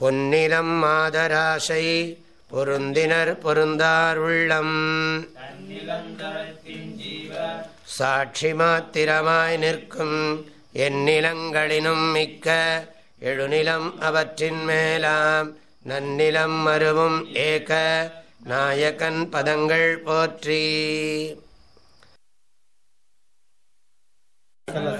பொன்னிலம் மாதராசை பொருந்தினர் பொருந்தார் உள்ளம். சாட்சி மாத்திரமாய் நிற்கும் எந்நிலங்களினும் மிக்க எழுநிலம் அவற்றின் மேலாம். நன்னிலம் மருவும் ஏக நாயகன் பதங்கள் போற்றி.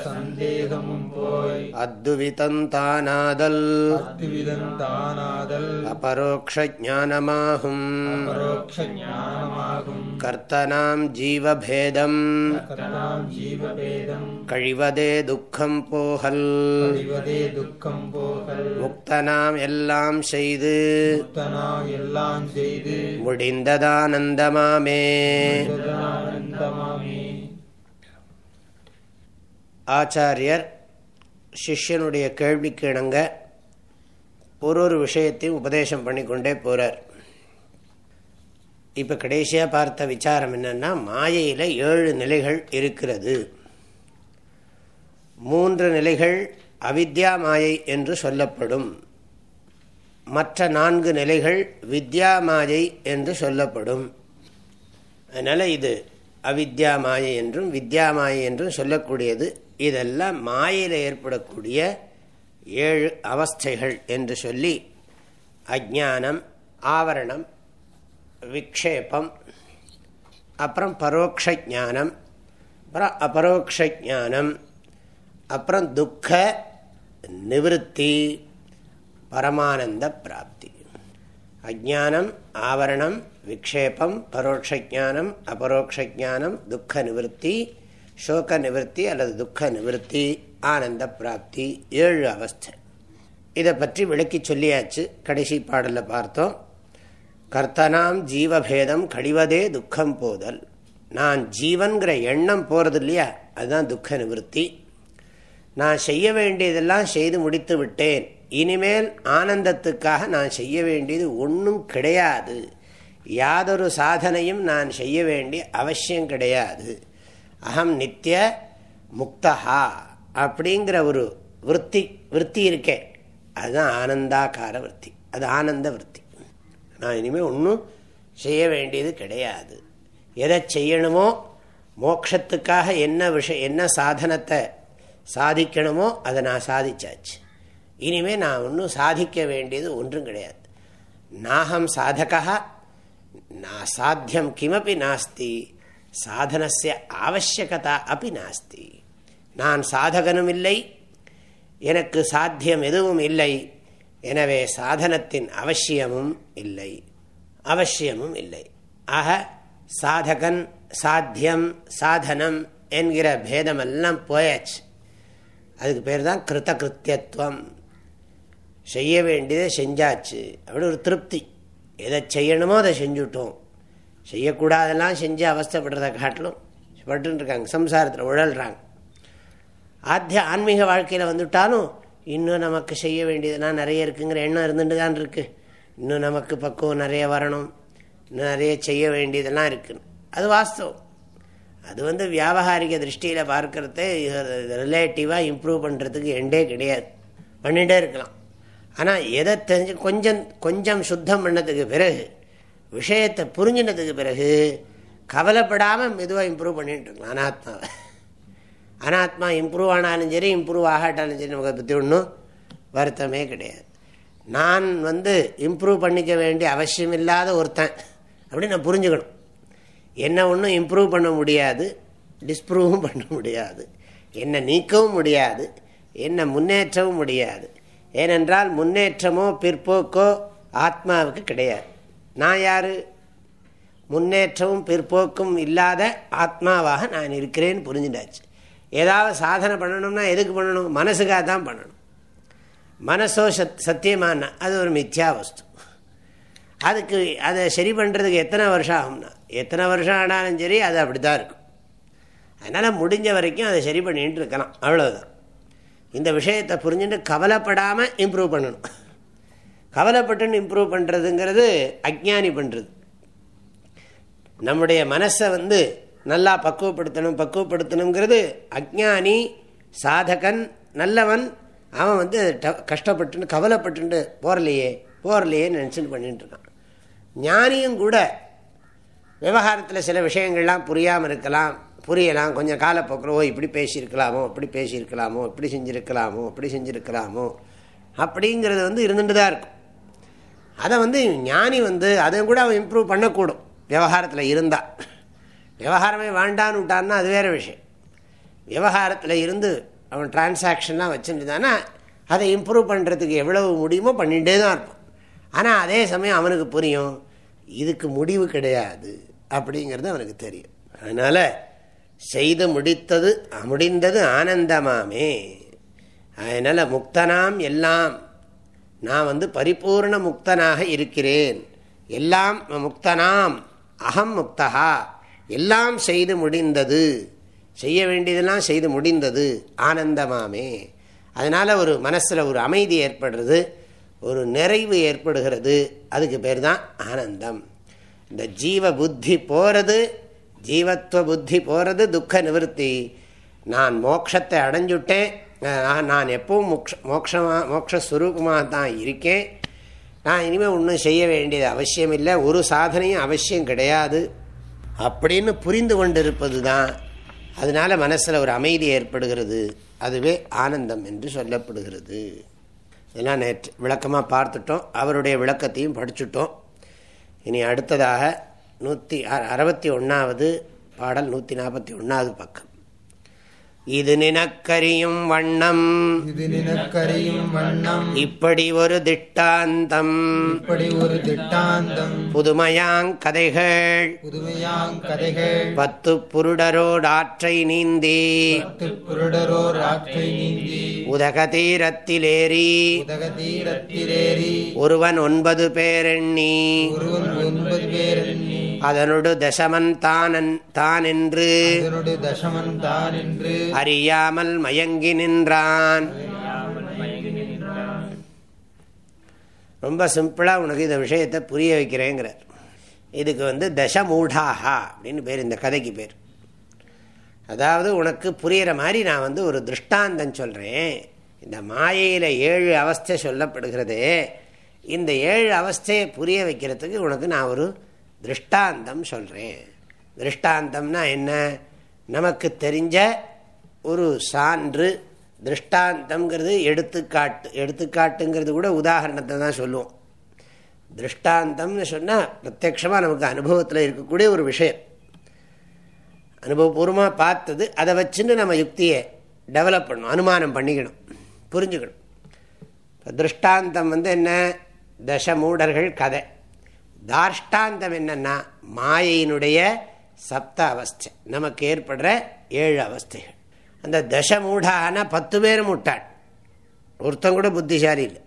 சந்தேகமும் போய் அத்துவிதந்தானாதல் அத்துவிதந்தானாதல் அபரோக்ஷ ஞானமாகும் பரோட்ச ஞானமாகும் கர்த்தனாம் ஜீவபேதம் கழிவதே துக்கம் போகல் முக்தனாம் எல்லாம் செய்து முக்தனாம் எல்லாம் செய்து முடிந்ததானந்தமாமே ஆச்சாரியர் சிஷ்யனுடைய கேள்விக்கு இணங்க ஒரு ஒரு விஷயத்தையும் உபதேசம் பண்ணிக்கொண்டே போகிறார் இப்போ கடைசியாக பார்த்த விசாரம் என்னன்னா மாயையில் ஏழு நிலைகள் இருக்கிறது. மூன்று நிலைகள் அவித்யா மாயை என்று சொல்லப்படும். மற்ற நான்கு நிலைகள் வித்யா மாயை என்று சொல்லப்படும். அதனால் இது அவித்யா மாயை என்றும் வித்யா மாயை என்றும் சொல்லக்கூடியது இதெல்லாம் மாயையில் ஏற்படக்கூடிய ஏழு அவஸ்தைகள் என்று சொல்லி அஜானம் ஆவரணம் விக்ஷேபம் அப்புறம் பரோக்ஷ ஞானம் அப்புறம் அபரோக்ஷ ஞானம் அப்புறம் துக்க நிவத்தி பரமானந்த பிராப்தி. அஜானம் ஆவரணம் விக்ஷேபம் பரோட்சஜானம் அபரோக்ஷானம் துக்க நிவத்தி சோக நிவர்த்தி அல்லது துக்க நிவர்த்தி ஆனந்த பிராப்தி ஏழு அவஸ்தை. இதை பற்றி விளக்கி சொல்லியாச்சு கடைசி பாடலில் பார்த்தோம். கர்த்தனாம் ஜீவபேதம் கழிவதே துக்கம் போதல். நான் ஜீவன்கிற எண்ணம் போகிறது இல்லையா? அதுதான் துக்க நிவர்த்தி நான் செய்ய வேண்டியதெல்லாம் செய்து முடித்து விட்டேன். இனிமேல் ஆனந்தத்துக்காக நான் செய்ய வேண்டியது ஒன்றும் கிடையாது. யாதொரு சாதனையும் நான் செய்ய வேண்டிய அவசியம் கிடையாது. அகம் நித்திய முக்தஹா அப்படிங்கிற ஒரு விற்பி விற்பி இருக்கே. அதுதான் ஆனந்தாக்கார விற்பி. அது ஆனந்த விற்பி. நான் இனிமேல் ஒன்றும் செய்ய வேண்டியது கிடையாது. எதை செய்யணுமோ மோக்ஷத்துக்காக என்ன விஷயம் என்ன சாதனத்தை சாதிக்கணுமோ அதை நான் சாதிச்சாச்சு. இனிமேல் நான் ஒன்றும் சாதிக்க வேண்டியது ஒன்றும் கிடையாது. நாகம் சாதகா நான் சாத்தியம் கிமப்பி நாஸ்தி. சாதனசிய ஆவசியகதா அப்படி நாஸ்தி நான் சாதகனும் இல்லை எனக்கு சாத்தியம் எதுவும் இல்லை எனவே சாதனத்தின் அவசியமும் இல்லை அவசியமும் இல்லை ஆக சாதகன் சாத்தியம் சாதனம் என்கிற பேதமெல்லாம் போயாச்சு। அதுக்கு பேர் தான் கிருத்த கிருத்தியத்துவம் செய்ய வேண்டியதை செஞ்சாச்சு. அப்படி ஒரு திருப்தி. எதை செய்யணுமோ அதை செஞ்சுட்டோம். செய்யக்கூடாதெல்லாம் செஞ்சு அவஸ்தப்படுறதை காட்டிலும் பட்டுருக்காங்க சம்சாரத்தில் உழல்றாங்க. ஆத்திய ஆன்மீக வாழ்க்கையில் வந்துவிட்டாலும் இன்னும் நமக்கு செய்ய வேண்டியதுலாம் நிறைய இருக்குங்கிற எண்ணம் இருந்துட்டு தான் இருக்குது இன்னும் நமக்கு பக்குவம் நிறைய வரணும். இன்னும் நிறைய செய்ய வேண்டியதெல்லாம் இருக்குன்னு அது வாஸ்தவம். அது வந்து வியாபகாரிக திருஷ்டியில் பார்க்குறதே ரிலேட்டிவாக இம்ப்ரூவ் பண்ணுறதுக்கு எண்டே கிடையாது. பண்ணிகிட்டே இருக்கலாம். ஆனால் எதை தெரிஞ்சு கொஞ்சம் கொஞ்சம் சுத்தம் பண்ணதுக்கு பிறகு விஷயத்தை புரிஞ்சினதுக்கு பிறகு கவலைப்படாமல் மெதுவாக இம்ப்ரூவ் பண்ணிட்டு இருக்கலாம். அனாத்மாவை. அனாத்மா இம்ப்ரூவ் ஆனாலும் சரி இம்ப்ரூவ் ஆகாட்டாலும் சரி நமக்கு பற்றி ஒன்றும் வருத்தமே கிடையாது. நான் வந்து இம்ப்ரூவ் பண்ணிக்க வேண்டிய அவசியம் இல்லாத ஒருத்தன் அப்படி நான் புரிஞ்சுக்கணும். என்ன ஒன்றும் இம்ப்ரூவ் பண்ண முடியாது டிஸ்ப்ரூவும் பண்ண முடியாது. என்னை நீக்கவும் முடியாது என்னை முன்னேற்றவும் முடியாது. ஏனென்றால் முன்னேற்றமோ பிற்போக்கோ ஆத்மாவுக்கு கிடையாது. நான் யார்? முன்னேற்றமும் பிற்போக்கும் இல்லாத ஆத்மாவாக நான் இருக்கிறேன்னு புரிஞ்சுட்டாச்சு. ஏதாவது சாதனை பண்ணணும்னா எதுக்கு பண்ணணும்? மனசுக்காக தான் பண்ணணும். மனசோ சத் சத்தியமான அது ஒரு மித்யா வஸ்து. அதுக்கு அதை சரி பண்ணுறதுக்கு எத்தனை வருஷம் ஆகும்னா எத்தனை வருஷம் ஆனாலும் சரி அது அப்படி தான் இருக்கும். அதனால் முடிஞ்ச வரைக்கும் அதை சரி பண்ணிட்டு இருக்கலாம். அவ்வளோதான் இந்த விஷயத்தை புரிஞ்சுட்டு கவலைப்படாமல் இம்ப்ரூவ் பண்ணணும். கவலைப்பட்டுன்னு இம்ப்ரூவ் பண்ணுறதுங்கிறது அஜ்ஞானி பண்ணுறது நம்முடைய மனசை வந்து நல்லா பக்குவப்படுத்தணும் பக்குவப்படுத்தணுங்கிறது அஜ்ஞானி சாதகன் நல்லவன் அவன் வந்து கஷ்டப்பட்டுன்னு கவலைப்பட்டுட்டு போகலையே போரலையேன்னு நினச்சின்னு பண்ணிட்டு இருக்கான். ஞானியும் கூட விவகாரத்தில் சில விஷயங்கள்லாம் புரியாமல் இருக்கலாம் புரியலாம். கொஞ்சம் காலப்போக்கில் ஓ இப்படி பேசியிருக்கலாமோ அப்படி பேசியிருக்கலாமோ இப்படி செஞ்சுருக்கலாமோ அப்படி செஞ்சுருக்கலாமோ அப்படிங்கிறது வந்து இருந்துட்டு தான் இருக்கும். அதை வந்து ஞானி வந்து அதை கூட அவன் இம்ப்ரூவ் பண்ணக்கூடும். விவகாரத்தில் இருந்தால் விவகாரமே வேண்டான்னு விட்டான்னா அது வேறு விஷயம். விவகாரத்தில் இருந்து அவன் டிரான்சாக்ஷன்லாம் வச்சுருந்தானா அதை இம்ப்ரூவ் பண்ணுறதுக்கு எவ்வளவு முடியுமோ பண்ணிகிட்டே தான் இருப்பான். ஆனால் அதே சமயம் அவனுக்கு புரியும் இதுக்கு முடிவு கிடையாது அப்படிங்கிறது அவனுக்கு தெரியும். அதனால் செய்து முடித்தது முடிந்தது ஆனந்தமாமே. அதனால் முக்தனாம் எல்லாம் நான் வந்து பரிபூர்ண முக்தனாக இருக்கிறேன். எல்லாம் முக்தனாம். அகம் முக்தகா எல்லாம் செய்து முடிந்தது. செய்ய வேண்டியதெல்லாம் செய்து முடிந்தது. ஆனந்தமாமே. அதனால் ஒரு மனசில் ஒரு அமைதி ஏற்படுறது ஒரு நிறைவு ஏற்படுகிறது. அதுக்கு பேர் தான் ஆனந்தம். இந்த ஜீவ புத்தி போகிறது ஜீவத்துவ புத்தி போகிறது துக்க நிவர்த்தி. நான் மோட்சத்தை அடைஞ்சுட்டேன். நான் எப்பவும் மோக்ஷ மோக்ஷமாக மோக்ஷஸ்வரூபமாக தான் இருக்கேன். நான் இனிமேல் ஒன்றும் செய்ய வேண்டியது அவசியம் இல்லை ஒரு சாதனையும் அவசியம் கிடையாது. அப்படின்னு புரிந்து கொண்டிருப்பது தான் அதனால் மனசில் ஒரு அமைதி ஏற்படுகிறது. அதுவே ஆனந்தம் என்று சொல்லப்படுகிறது. இதெல்லாம் நேற்று விளக்கமாக பார்த்துட்டோம். அவருடைய விளக்கத்தையும் படிச்சுட்டோம். இனி அடுத்ததாக நூற்றி அறுபத்தி ஒன்றாவது பாடல் நூற்றி நாற்பத்தி ஒன்றாவது பக்கம். இது நினக்கரியும் வண்ணம். இது நினக்கரியும் வண்ணம். இப்படி ஒரு திட்டாந்தம். இப்படி ஒரு திட்டாந்தம். புதுமையாங் கதைகள். புதுமையாங் கதைகள். பத்து புருடரோடு ஆற்றை நீந்தி. பத்து புருடரோர் ஆற்றை நீந்தி. உதக தீரத்திலேறி. உதக தீரத்திலேறி. ஒருவன் ஒன்பது பேரெண்ணி. ஒருவன் ஒன்பது பேர் எண்ணி அதனொடு தசமன் தானன் தான் என்று தசமன் தான் என்று அறியாமல் மயங்கி நின்றான். ரொம்ப சிம்பிளாக உனக்கு இந்த விஷயத்தை புரிய வைக்கிறேங்கிறார். இதுக்கு வந்து தசமூடாகா அப்படின்னு பேர் இந்த கதைக்கு பேர். அதாவது உனக்கு புரிகிற மாதிரி நான் வந்து ஒரு திருஷ்டாந்தம் சொல்கிறேன் இந்த மாயையில் ஏழு அவஸ்தை சொல்லப்படுகிறது. இந்த ஏழு அவஸ்தையை புரிய வைக்கிறதுக்கு உனக்கு நான் ஒரு திருஷ்டாந்தம் சொல்கிறேன் திருஷ்டாந்தம்னா என்ன? நமக்கு தெரிஞ்ச ஒரு சான்று திருஷ்டாந்தம்ங்கிறது எடுத்துக்காட்டு எடுத்துக்காட்டுங்கிறது கூட உதாரணத்தை தான் சொல்லுவோம். திருஷ்டாந்தம்னு சொன்னால் பிரத்யக்ஷமாக நமக்கு அனுபவத்தில் இருக்கக்கூடிய ஒரு விஷயம். அனுபவபூர்வமாக பார்த்தது அதை வச்சுன்னு நம்ம யுக்தியை டெவலப் பண்ணணும் அனுமானம் பண்ணிக்கணும் புரிஞ்சுக்கணும். இப்போ திருஷ்டாந்தம் வந்து என்ன? தசமூடர்கள் கதை. தாஷ்டாந்தம் என்னன்னா மாயையினுடைய சப்த அவஸ்தை நமக்கு ஏற்படுற ஏழு அவஸ்தைகள். அந்த தசமூடான பத்து பேர் முட்டாள் ஒருத்தம் கூட புத்திசாலி இல்லை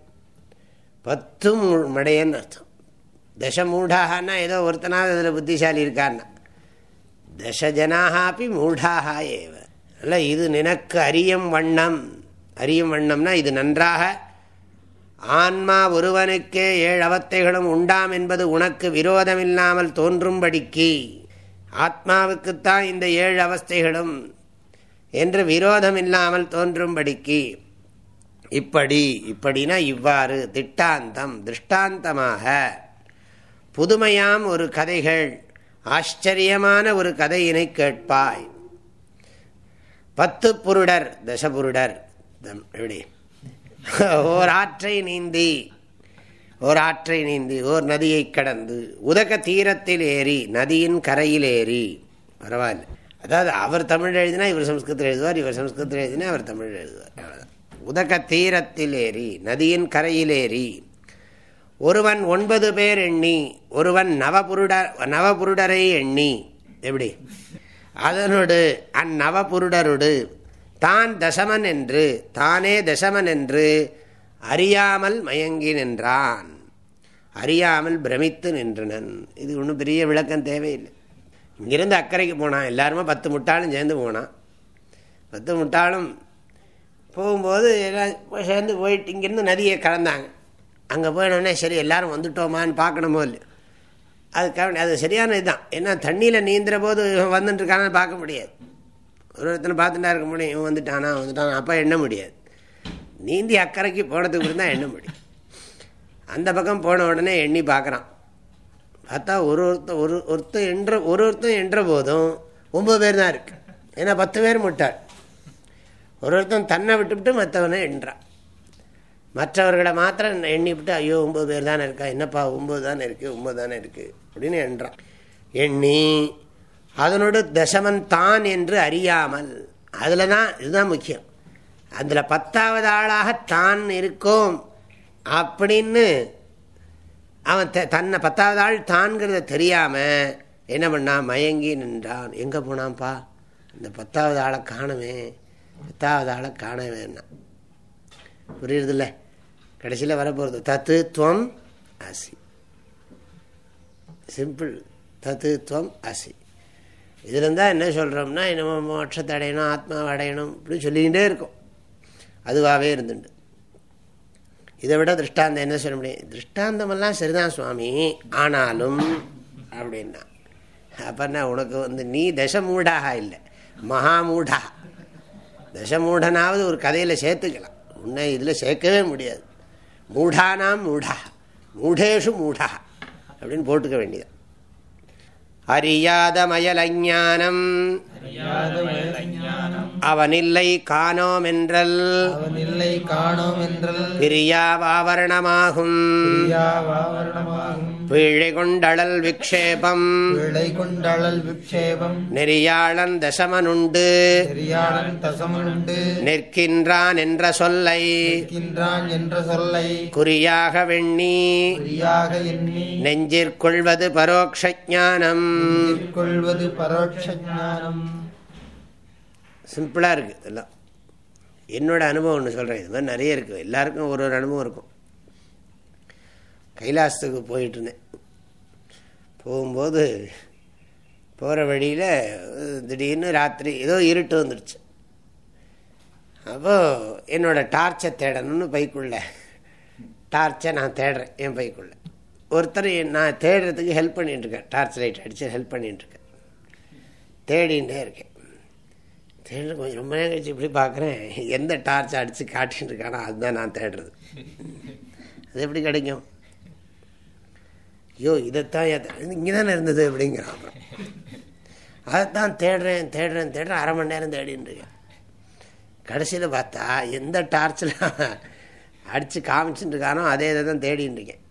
பத்து மடையன்னு அர்த்தம். தசமூடாகனா ஏதோ ஒருத்தனாவது அதில் புத்திசாலி இருக்கான்னா. தசஜனாகி மூடாக ஏவ. அல்ல இது நினக்கு அறியும் வண்ணம். அறியும் வண்ணம்னா இது நன்றாக ஆன்மா ஒருவனுக்கே ஏழு அவத்தைகளும் உண்டாம் என்பது உனக்கு விரோதமில்லாமல் தோன்றும்படிக்கு. ஆத்மாவுக்குத்தான் இந்த ஏழு அவஸ்தைகளும் என்று விரோதம் இல்லாமல் தோன்றும்படிக்கு இப்படி இப்படினா இவ்வாறு திட்டாந்தம் திருஷ்டாந்தமாக. புதுமையாம் ஒரு கதைகள் ஆச்சரியமான ஒரு கதையினை கேட்பாய். பத்து புருடர் தசபுருடர் எப்படி? ஓர் ஆற்றை நீந்தி ஓர் ஆற்றை நீந்தி ஓர் நதியை கடந்து உதக தீரத்தில் ஏறி நதியின் கரையில் ஏறி பரவாயில்ல. அதாவது அவர் தமிழ் எழுதினா இவர் சம்ஸ்கிருத்தில் எழுதுவார் இவர் சம்ஸ்கிருத்தில் எழுதினா அவர் தமிழ் எழுதுவார். அவ்வளோதான் உதக தீரத்தில் ஏறி நதியின் கரையிலேறி ஒருவன் ஒன்பது பேர் எண்ணி ஒருவன் நவபுருட நவபுருடரை எண்ணி எப்படி? அதனோடு அந்நவபுருடருடு தான் தசமன் என்று தானே தசமன் என்று அறியாமல் மயங்கி நின்றான். அறியாமல் பிரமித்து நின்றனன். இது ஒன்றும் பெரிய விளக்கம் தேவையில்லை. இங்கிருந்து அக்கறைக்கு போனான் எல்லாருமே பத்து முட்டாளும் சேர்ந்து போனான் பத்து முட்டாளும் போகும்போது எல்லாம் சேர்ந்து போயிட்டு இங்கேருந்து நதியை கலந்தாங்க. அங்கே போயிடனே சரி எல்லாரும் வந்துட்டோமான்னு பார்க்கணுமோ இல்லை அதுக்காக அது சரியான இதுதான். ஏன்னா தண்ணியில் நீந்துற போது இவன் வந்துட்டுருக்கானு பார்க்க முடியாது. ஒரு ஒருத்தனை பார்த்துட்டா இருக்க முடியும். இவன் வந்துட்டானா வந்துட்டானா அப்போ எண்ண முடியாது. நீந்தி அக்கறைக்கு போனதுக்கு தான் எண்ண முடியும். அந்த பக்கம் போன உடனே எண்ணி பார்க்குறான். பார்த்தா ஒரு ஒருத்த ஒரு ஒருத்தன் என்ற ஒரு ஒருத்தன் என்ற போதும் ஒம்பது பேர் தான் இருக்கு. ஏன்னா பத்து பேர் முட்டாள். ஒரு ஒருத்தன் தன்னை விட்டுவிட்டு மற்றவனை எண்றான் மற்றவர்களை மாத்திரம் எண்ணிவிட்டு ஐயோ ஒம்பது பேர் தானே இருக்கா? என்னப்பா ஒம்பது தானே இருக்குது ஒம்பது தானே இருக்குது அப்படின்னு எண்றான் எண்ணி அதனோடு தசமன் தான் என்று அறியாமல் அதில் தான் இதுதான் முக்கியம். அதில் பத்தாவது ஆளாக தான் இருக்கோம் அப்படின்னு அவன் தன்னை பத்தாவது ஆள் தான்கிறத தெரியாமல் என்ன பண்ணான் மயங்கி நின்றான். எங்கே போனான்ப்பா? இந்த பத்தாவது ஆளை காணவே பத்தாவது ஆளை காண புரியுறதில்ல? கடைசியில் வரப்போகிறது தத்து துவம் அசி. சிம்பிள் தத்துவம் அசி. இதுல இருந்தால் என்ன சொல்கிறோம்னா என்னமோ மோட்சத்தை அடையணும் ஆத்மாவை அடையணும் அப்படின்னு சொல்லிக்கிட்டே இருக்கும். அதுவாகவே இருந்துட்டு. இதை விட திருஷ்டாந்தம் என்ன சொல்ல முடியும்? திருஷ்டாந்தமெல்லாம் சரிதான் சுவாமி. ஆனாலும் அப்படின்னா. அப்பன்னா உனக்கு வந்து நீ தசமூடாக இல்லை. மகாமூடா. தசமூடனாவது ஒரு கதையில் சேர்த்துக்கலாம். உன்னை இதில் சேர்க்கவே முடியாது. மூடானாம் மூடா. மூடேஷு மூடா. அப்படின்னு போட்டுக்க வேண்டியது. அறியாத மயலஞானம் அவனில்லை காணோம் என்றல் அவனில்லை காணோம் என்றல் பிரியாவாவரணமாகும். பீழை கொண்டழல் விக்ஷேபம். விளை கொண்டழல் விக்ஷேபம். நெறியாளன் தசமனுண்டு. நெறியாளன் தசமனுண்டு. நிற்கின்றான் என்ற சொல்லை. நிற்கின்றான் என்ற சொல்லை. குறியாக வெண்ணி குறியாக எண்ணி. நெஞ்சிற்கொள்வது பரோக்ஷ ஞானம். கொள்வது பரோட்ச ஞானம். சிம்பிளாக இருக்குது இதெல்லாம். என்னோடய அனுபவம் ஒன்று சொல்கிறேன் இது மாதிரி நிறைய இருக்குது எல்லாருக்கும் ஒரு ஒரு அனுபவம் இருக்கும். கைலாசத்துக்கு போயிட்டு இருந்தேன் போகும்போது போகிற வழியில் திடீர்னு ராத்திரி ஏதோ இருட்டு வந்துடுச்சு அப்போது என்னோடய டார்ச்சை தேடணும்னு பைக்குள்ள. டார்ச்சை நான் தேடுறேன் என் பைக்குள்ள. ஒருத்தர் நான் தேடுறதுக்கு ஹெல்ப் பண்ணிட்டுருக்கேன் டார்ச் லைட் அடித்து ஹெல்ப் பண்ணிட்டுருக்கேன் தேடிகிட்டே இருக்கேன். தேடல கொஞ்சம் ரொம்ப நேரம் கழிச்சு இப்படி பார்க்குறேன். எந்த டார்ச் அடித்து காட்டின்னு இருக்கானோ அதுதான் நான் தேடுறது. அது எப்படி கிடைக்கும்? ஐயோ இதைத்தான் இங்கே தானே இருந்தது அப்படிங்கிறான் அப்புறம். அதைத்தான் தேடுறேன் தேடுறேன் தேடுறேன் அரை மணி நேரம் தேடின்னு இருக்கேன். கடைசியில் பார்த்தா எந்த டார்ச்சில் அடித்து காமிச்சுட்டு இருக்கானோ அதே இதை தான் தேடின்னு இருக்கேன்.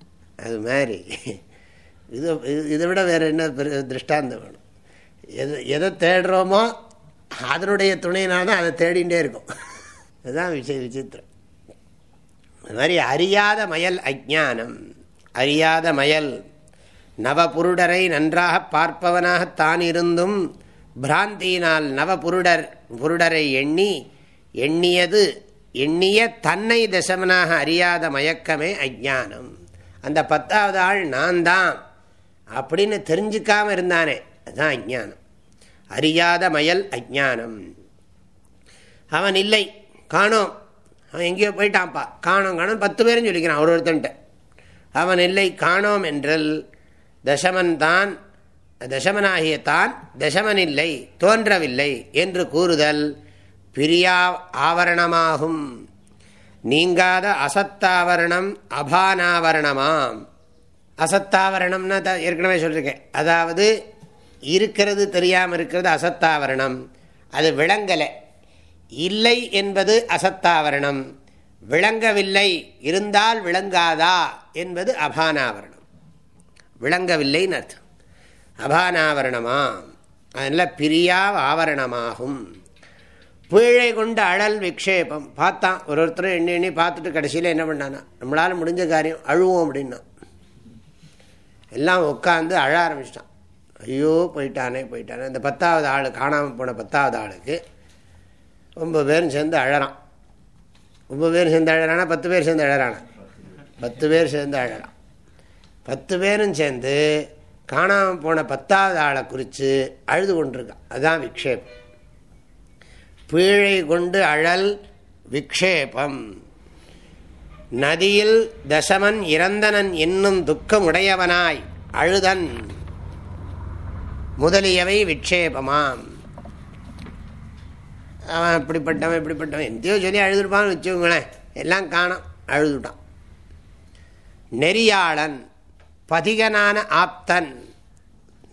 அது மாதிரி. இது இதை விட வேறு என்ன திருஷ்டாந்தம் வேணும்? எது எதை தேடுறோமோ அதனுடைய துணையினால் தான் அதை தேடிகிட்டே இருக்கும். அதுதான் விஷய விசித்திரம். அது மாதிரி அறியாத மயல் அஜானம் அறியாத மயல் நவபுருடரை நன்றாக பார்ப்பவனாக தான் இருந்தும் பிராந்தியினால் நவபுருடர் புருடரை எண்ணி எண்ணியது எண்ணிய தன்னை தசமனாக அறியாத மயக்கமே அஜானம் அந்த பத்தாவது ஆள் நான் தான் அப்படின்னு தெரிஞ்சுக்காமல் இருந்தானே அதுதான் அஜானம் அறியாத மயல் அஜானம் அவன் இல்லை. காணோம். அவன் எங்கேயோ போயிட்டான்ப்பா. காணோம் காணோம் பத்து பேரும் சொல்லிக்கிறான் ஒரு ஒருத்தன்ட்ட. அவன் இல்லை காணோம் என்றல் தசமன் தான் தசமனாகிய தான் தசமன் இல்லை தோன்றவில்லை என்று கூறுதல் பிரியா ஆவரணமாகும். நீங்காத அசத்தாவரணம் அபானாவரணமாம். அசத்தாவரணம்னா ஏற்கனவே சொல்லியிருக்கேன் அதாவது இருக்கிறது தெரியாமல் இருக்கிறது அசத்தாவரணம். அது விளங்கலை. இல்லை என்பது அசத்தாவரணம். விளங்கவில்லை இருந்தால் விளங்காதா என்பது அபானாவரணம். விளங்கவில்லைன்னு அர்த்தம். அபானாவரணமா? அதனால் பிரியா ஆவரணமாகும் பீழை கொண்ட அழல் விக்ஷேபம். பார்த்தான். ஒரு ஒருத்தரும் எண்ணி எண்ணி பார்த்துட்டு கடைசியில் என்ன பண்ணானா நம்மளால் முடிஞ்ச காரியம் அழுவோம் அப்படின்னா. எல்லாம் உட்காந்து அழ ஆரம்பிச்சிட்டான். ஐயோ போயிட்டானே போயிட்டானே. இந்த பத்தாவது ஆள் காணாமல் போன பத்தாவது ஆளுக்கு ஒம்பது பேரும் சேர்ந்து அழறான். ஒம்பது பேரும் சேர்ந்து அழறானா? பத்து பேர் சேர்ந்து அழறானா? பத்து பேர் சேர்ந்து அழறான். பத்து பேரும் சேர்ந்து காணாமல் போன பத்தாவது ஆளை குறித்து அழுது கொண்டிருக்கான். அதுதான் விக்ஷேபம். பீழை கொண்டு அழல் விக்ஷேபம். நதியில் தசமன் இறந்தனன் என்னும் துக்கமுடையவனாய் அழுதன். முதலியவை விக்ஷேபமாம் அவன் இப்படிப்பட்டவன் இப்படிப்பட்டவன். எந்தையோ சொல்லி அழுதுருப்பான்னு வச்சுக்கோங்களேன். எல்லாம் காணும். அழுதுட்டான். நெறியாளன் பதிகனான ஆப்தன்.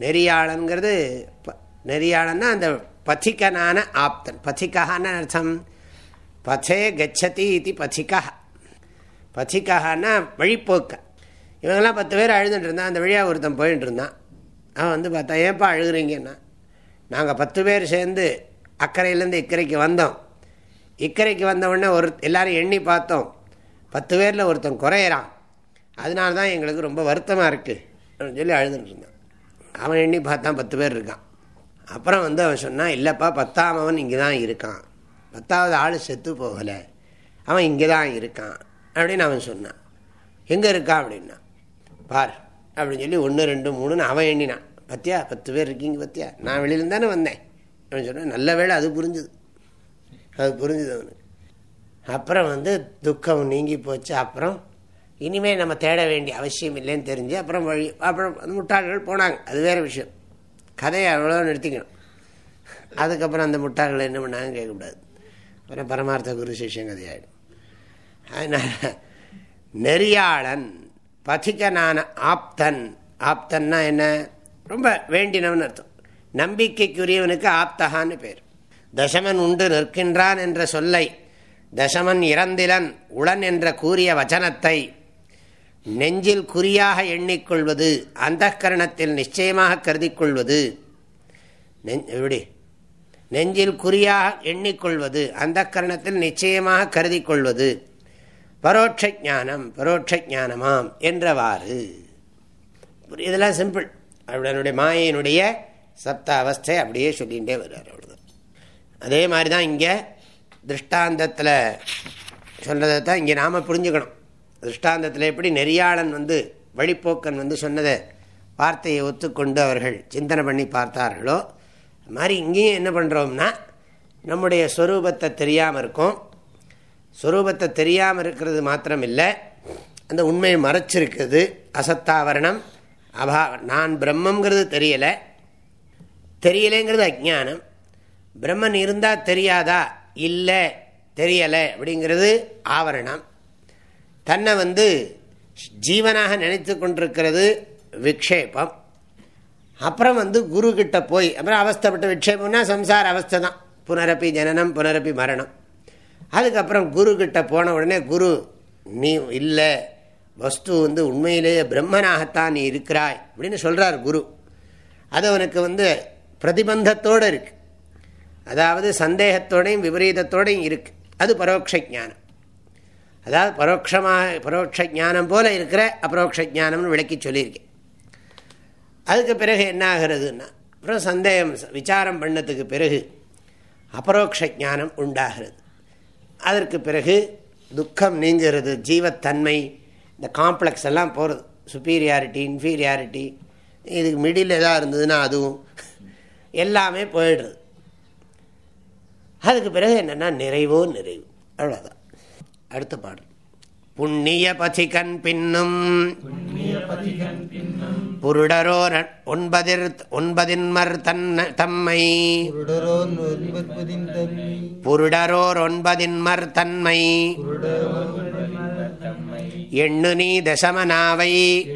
நெறியாளன்கிறது நெறியாளன்னா அந்த பதிகனான ஆப்தன். பதிகஹான்னு அர்த்தம்? பதே கச்சதி இது பதிகா பதிகஹான்னா வழிப்போக்க. இவங்கெல்லாம் பத்து பேர் அழுதுட்டு இருந்தான். அந்த வழியாக ஒருத்தன் போயிட்டு இருந்தான். அவன் வந்து பார்த்தா ஏன்ப்பா அழுகிறீங்கன்னா? நாங்கள் பத்து பேர் சேர்ந்து அக்கறையிலேருந்து இக்கரைக்கு வந்தோம். இக்கரைக்கு வந்தவுடனே ஒரு எல்லோரும் எண்ணி பார்த்தோம். பத்து பேரில் ஒருத்தன் குறையிறான். அதனால தான் எங்களுக்கு ரொம்ப வருத்தமாக இருக்குது அப்படின்னு சொல்லி அழுதுட்டு இருந்தான். அவன் எண்ணி பார்த்தான் பத்து பேர் இருக்கான். அப்புறம் வந்து அவன் சொன்னான் இல்லைப்பா பத்தாமவன் இங்கே தான் இருக்கான். பத்தாவது ஆள் செத்து போகலை. அவன் இங்கே தான் இருக்கான். அப்படின்னு அவன் சொன்னான். எங்கே இருக்கான் அப்படின்னா பார் அப்படின்னு சொல்லி ஒன்று ரெண்டு மூணுன்னு அவன் எண்ணினான். பத்தியா? பத்து பேர் இருக்கீங்க பத்தியா? நான் வெளியில தானே வந்தேன். அப்படின்னு சொன்னேன் நல்ல வேலை அது புரிஞ்சுது. அது புரிஞ்சுது அவனுக்கு. அப்புறம் வந்து துக்கம் நீங்கி போச்சு. அப்புறம் இனிமேல் நம்ம தேட வேண்டிய அவசியம் இல்லைன்னு தெரிஞ்சு அப்புறம் வழி அப்புறம் அந்த முட்டாள்கள் போனாங்க. அது வேறு விஷயம். கதையை அவ்வளோ நிறுத்திக்கணும். அதுக்கப்புறம் அந்த முட்டாள்கள் என்ன பண்ணாங்க கேட்கக்கூடாது. அப்புறம் பரமார்த்த குரு சிஷ்யன் கதையாயிடும். அதனால் நெறியாளன் பதிகனான ஆப்தன். ஆப்தன்னா என்ன? ரொம்ப வேண்டினவன் அர்த்தம். நம்பிக்கைக்குரியவனுக்கு ஆப்தகான்னு பேர். தசமன் உண்டு நிற்கின்றான் என்ற சொல்லை தசமன் இறந்திலன் உளன் என்ற கூறிய வச்சனத்தை நெஞ்சில் குறியாக எண்ணிக்கொள்வது அந்த கரணத்தில் நிச்சயமாக கருதி கொள்வது எப்படி? நெஞ்சில் குறியாக எண்ணிக்கொள்வது அந்த கரணத்தில் நிச்சயமாக கருதி கொள்வது பரோட்ச ஜானம் பரோட்ச ஜானமாம் என்றவாறு இதெல்லாம் சிம்பிள். அவனுடைய மாயினுடைய சப்த அவஸ்தை அப்படியே சொல்லிகிட்டே வருவார் அவ்வளோதான் அதே மாதிரி தான் இங்கே திருஷ்டாந்தத்தில் சொன்னதை தான் இங்கே நாம் புரிஞ்சுக்கணும். திருஷ்டாந்தத்தில் எப்படி நெறியாளன் வந்து வழிப்போக்கன் வந்து சொன்னதை வார்த்தையை ஒத்துக்கொண்டு அவர்கள் சிந்தனை பண்ணி பார்த்தார்களோ அது மாதிரி இங்கேயும் என்ன பண்ணுறோம்னா நம்முடைய ஸ்வரூபத்தை தெரியாமல் இருக்கும். ஸ்வரூபத்தை தெரியாமல் இருக்கிறது மாத்திரம் இல்லை அந்த உண்மையை மறைச்சிருக்குது அசத்தாவரணம் அபா நான் பிரம்மங்கிறது தெரியலை. தெரியலைங்கிறது அஜானம் பிரம்மன் இருந்தால் தெரியாதா? இல்லை தெரியலை அப்படிங்கிறது ஆவரணம். தன்னை வந்து ஜீவனாக நினைத்து கொண்டிருக்கிறது விக்ஷேபம். அப்புறம் வந்து குரு கிட்ட போய் அப்புறம் அவஸ்தப்பட்ட விக்ஷேபம்னா சம்சார அவஸ்தை தான். புனரப்பி ஜனனம் புனரப்பி மரணம். அதுக்கப்புறம் குரு கிட்டே போன உடனே குரு நீ இல்லை. வஸ்து வந்து உண்மையிலேயே பிரம்மனாகத்தான் நீ இருக்கிறாய். அப்படின்னு சொல்கிறார் குரு. அது அவனுக்கு வந்து பிரதிபந்தத்தோடு இருக்குது அதாவது சந்தேகத்தோடையும் விபரீதத்தோடையும் இருக்குது அது பரோட்ச ஜானம் அதாவது பரோட்சமாக பரோட்ச ஜானம் போல இருக்கிற அபரோக்ஷ ஜானம்னு விளக்கி சொல்லியிருக்கேன் அதுக்கு பிறகு என்ன ஆகிறதுன்னா அப்புறம் சந்தேகம் விசாரம் பண்ணதுக்கு பிறகு அபரோக்ஷ ஜானம் உண்டாகிறது. அதற்கு பிறகு துக்கம் நீங்கிறது ஜீவத்தன்மை இந்த காம்ப்ளெக்ஸ் எல்லாம் போகிறது சுப்பீரியாரிட்டி இன்ஃபீரியாரிட்டி இதுக்கு மிடில் எதாக இருந்ததுன்னா அதுவும் எல்லாமே போயிடுறது அதுக்கு பிறகு என்னென்னா நிறைவோ நிறைவு. அவ்வளோதான் அடுத்த பாடல். புண்ணிய பதிகன் பின்னும். புருடரோ ஒன்பதிர் ஒன்பதின்மர் தன்ன தம்மை. புருடரோர் ஒன்பதின்மர் தன்மை. எண்ணு நீ தசமனாவை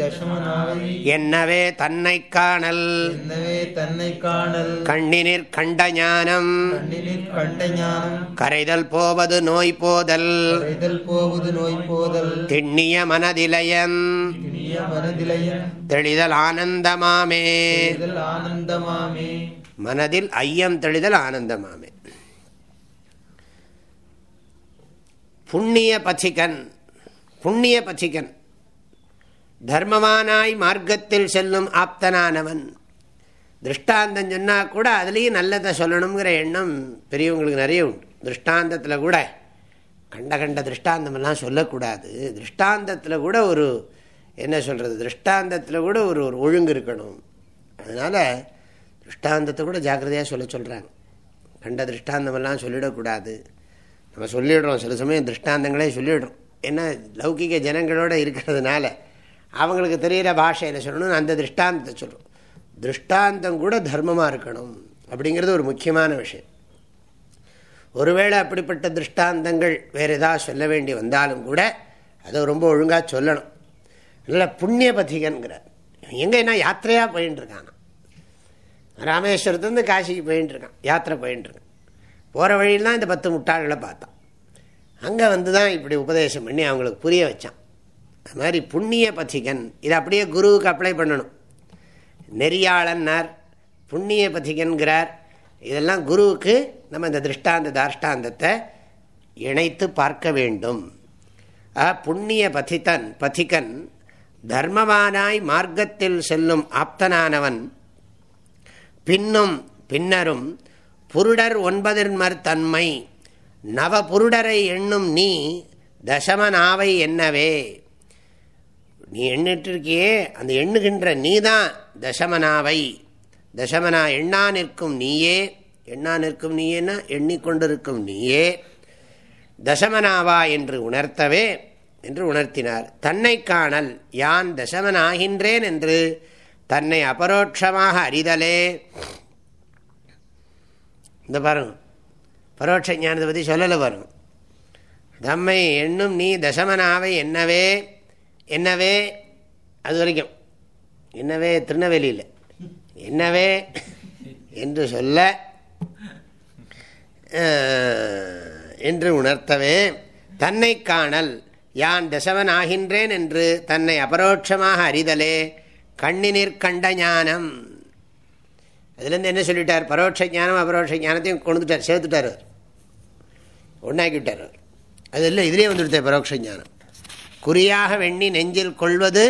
என்னவே தன்னை காணல். தன்னை காணல். கண்ணினிற் கண்ட ஞானம். கண்ட ஞானம். கரைதல் போவது நோய் போதல். போவது நோய் போதல். திண்ணிய மனதிலயன் தெளிதல் ஆனந்தமாமே. தெளிதல் ஆனந்தமாமே. மனதில் ஐயம் தெளிதல் ஆனந்தமாமே. புண்ணிய பथिகன் புண்ணிய பथिகன் தர்மவானாய் மார்க்கத்தில் செல்லும் ஆப்தனானவன். திருஷ்டாந்தம் சொன்னால் கூட அதுலேயும் நல்லதை சொல்லணுங்கிற எண்ணம் பெரியவங்களுக்கு நிறைய உண்டு. திருஷ்டாந்தத்தில் கூட கண்ட கண்ட திருஷ்டாந்தமெல்லாம் சொல்லக்கூடாது. திருஷ்டாந்தத்தில் கூட ஒரு என்ன சொல்கிறது திருஷ்டாந்தத்தில் கூட ஒரு ஒரு ஒழுங்கு இருக்கணும். அதனால் திருஷ்டாந்தத்தை கூட ஜாக்கிரதையாக சொல்ல சொல்கிறாங்க கண்ட திருஷ்டாந்தமெல்லாம் சொல்லிடக்கூடாது. நம்ம சொல்லிடுறோம். சில சமயம் திருஷ்டாந்தங்களே சொல்லிடுறோம். ஏன்னா லௌகிக ஜனங்களோட இருக்கிறதுனால அவங்களுக்கு தெரிகிற பாஷையில் சொல்லணும் அந்த திருஷ்டாந்தத்தை சொல்கிறோம் திருஷ்டாந்தம் கூட தர்மமாக இருக்கணும் அப்படிங்கிறது ஒரு முக்கியமான விஷயம். ஒருவேளை அப்படிப்பட்ட திருஷ்டாந்தங்கள் வேறு ஏதாவது சொல்ல வேண்டி வந்தாலும் கூட அதை ரொம்ப ஒழுங்காக சொல்லணும். இல்லை புண்ணிய பதிகன்கிறார் எங்கன்னா யாத்திரையாக போயின்னு இருக்கான்? ராமேஸ்வரத்துலேருந்து காசிக்கு போயின்னு இருக்கான். யாத்திரை போயின்னு இருக்கான். போகிற வழியில் தான் இந்த பத்து முட்டாள்களை பார்த்தான். அங்கே வந்து தான் இப்படி உபதேசம் பண்ணி அவங்களுக்கு புரிய வச்சான். அது மாதிரி புண்ணிய பதிகன் இதை அப்படியே குருவுக்கு அப்ளை பண்ணணும். நெறியாளன்னார் புண்ணிய பதிகன்கிறார் இதெல்லாம் குருவுக்கு நம்ம இந்த திருஷ்டாந்த தாஷ்டாந்தத்தை இணைத்து பார்க்க வேண்டும். புண்ணிய பதித்தன் பதிகன் தர்மவானாய் மார்க்கத்தில் செல்லும் ஆப்தனானவன். பின்னும் பின்னரும் புருடர் ஒன்பதின்மர் தன்மை. நவ புருடரை எண்ணும் நீ தசமனாவை என்னவே. நீ எண்ணிட்டு இருக்கியே அந்த எண்ணுகின்ற நீ தான் தசமனாவை. தசமனா எண்ணா நிற்கும் நீயே எண்ணா நிற்கும் நீயேனா எண்ணிக்கொண்டிருக்கும் நீயே. தசமனாவா என்று உணர்த்தவே என்று உணர்த்தினார். தன்னை காணல் யான் தசமனாகின்றேன் என்று தன்னை அபரோட்சமாக அறிதலே. இந்த பாருங்க பரோட்ச ஞானத்தை பற்றி சொல்லலை பாருங்க. தம்மை எண்ணும் நீ தசமனாவை என்னவே என்னவே அது வரைக்கும் என்னவே திருநெல்வேலியில் என்னவே என்று சொல்ல என்று உணர்த்தவே தன்னை காணல் யான் தசவன் ஆகின்றேன் என்று தன்னை அபரோட்சமாக அறிதலே கண்ணினிற் கண்ட ஞானம். அதுலேருந்து என்ன சொல்லிட்டார்? பரோட்ச ஞானம் அபரோட்ச ஞானத்தையும் கொண்டுட்டார் சேர்த்துட்டார் ஒன்றாக்கி விட்டார் அது இல்லை இதிலே வந்துவிட்டார் பரோட்ச ஞானம். குறியாக வெண்ணி நெஞ்சில் கொள்வது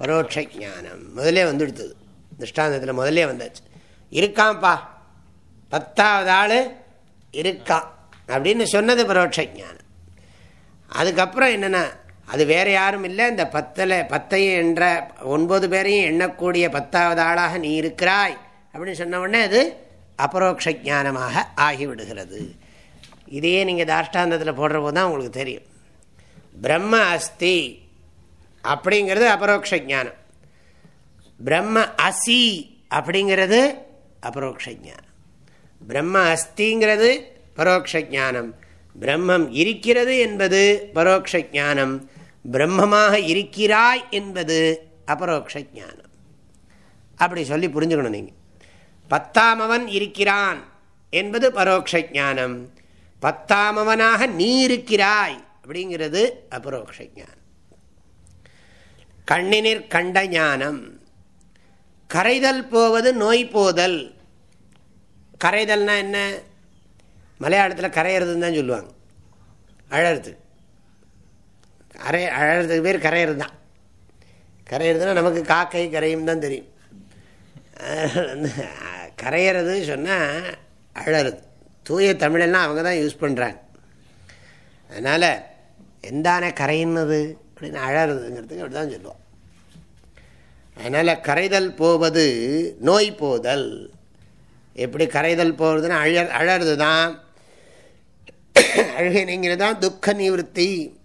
பரோட்ச ஞானம் முதலே வந்துடுத்தது. திருஷ்டாந்தத்தில் முதலே வந்தாச்சு. இருக்கான்ப்பா பத்தாவது ஆள் இருக்கான் அப்படின்னு சொன்னது பரோட்ச ஞானம் அதுக்கப்புறம் என்னென்னா அது வேறு யாரும் இல்லை. இந்த பத்தில் பத்தையும் என்ற ஒன்பது பேரையும் எண்ணக்கூடிய பத்தாவது ஆளாக நீ இருக்கிறாய் அப்படின்னு சொன்ன உடனே அது அபரோக்ஷானமாக ஆகிவிடுகிறது. இதையே நீங்கள் தாஷ்டாந்தத்தில் போடுற போது தான் உங்களுக்கு தெரியும். பிரம்ம அஸ்தி அப்படிங்கிறது அபரோக்ஷ ஞானம். பிரம்ம அசி அப்படிங்கிறது அபரோக்ஷ ஞானம். பிரம்ம அஸ்திங்கிறது பரோக்ஷ ஞானம். பிரம்மம் இருக்கிறது என்பது பரோக்ஷ ஞானம். பிரம்மமாக இருக்கிறாய் என்பது அபரோக்ஷ ஞானம். அப்படி சொல்லி புரிஞ்சுக்கணும் நீங்கள் பத்தாமவன் இருக்கிறான் என்பது பரோக்ஷ ஞானம். பத்தாமவனாக நீ இருக்கிறாய் அப்படிங்கிறது அபரோக்ஷ ஞானம் கண்ணினிற் கண்ட ஞானம் கரைதல் போவது நோய் போதல். கரைதல்னா என்ன? மலையாளத்தில் கரையிறதுன்னு தான் சொல்லுவாங்க. அழறது. கரை அழறதுக்கு பேர் கரையிறது தான். கரையிறதுனா நமக்கு காக்கை கரையும் தான் தெரியும். கரையிறது சொன்னால் அழறது. தூய தமிழெல்லாம் அவங்க தான் யூஸ் பண்ணுறாங்க அதனால் எந்தானே கரையின்னது அப்படின்னு அழறதுங்கிறதுக்கு அப்படி தான் சொல்லுவோம். அதனால் கரைதல் போவது நோய் போதல். எப்படி கரைதல் போகிறதுன்னா அழ அழறது தான் அழுகை நீங்கிறது தான் துக்க நிவர்த்தி.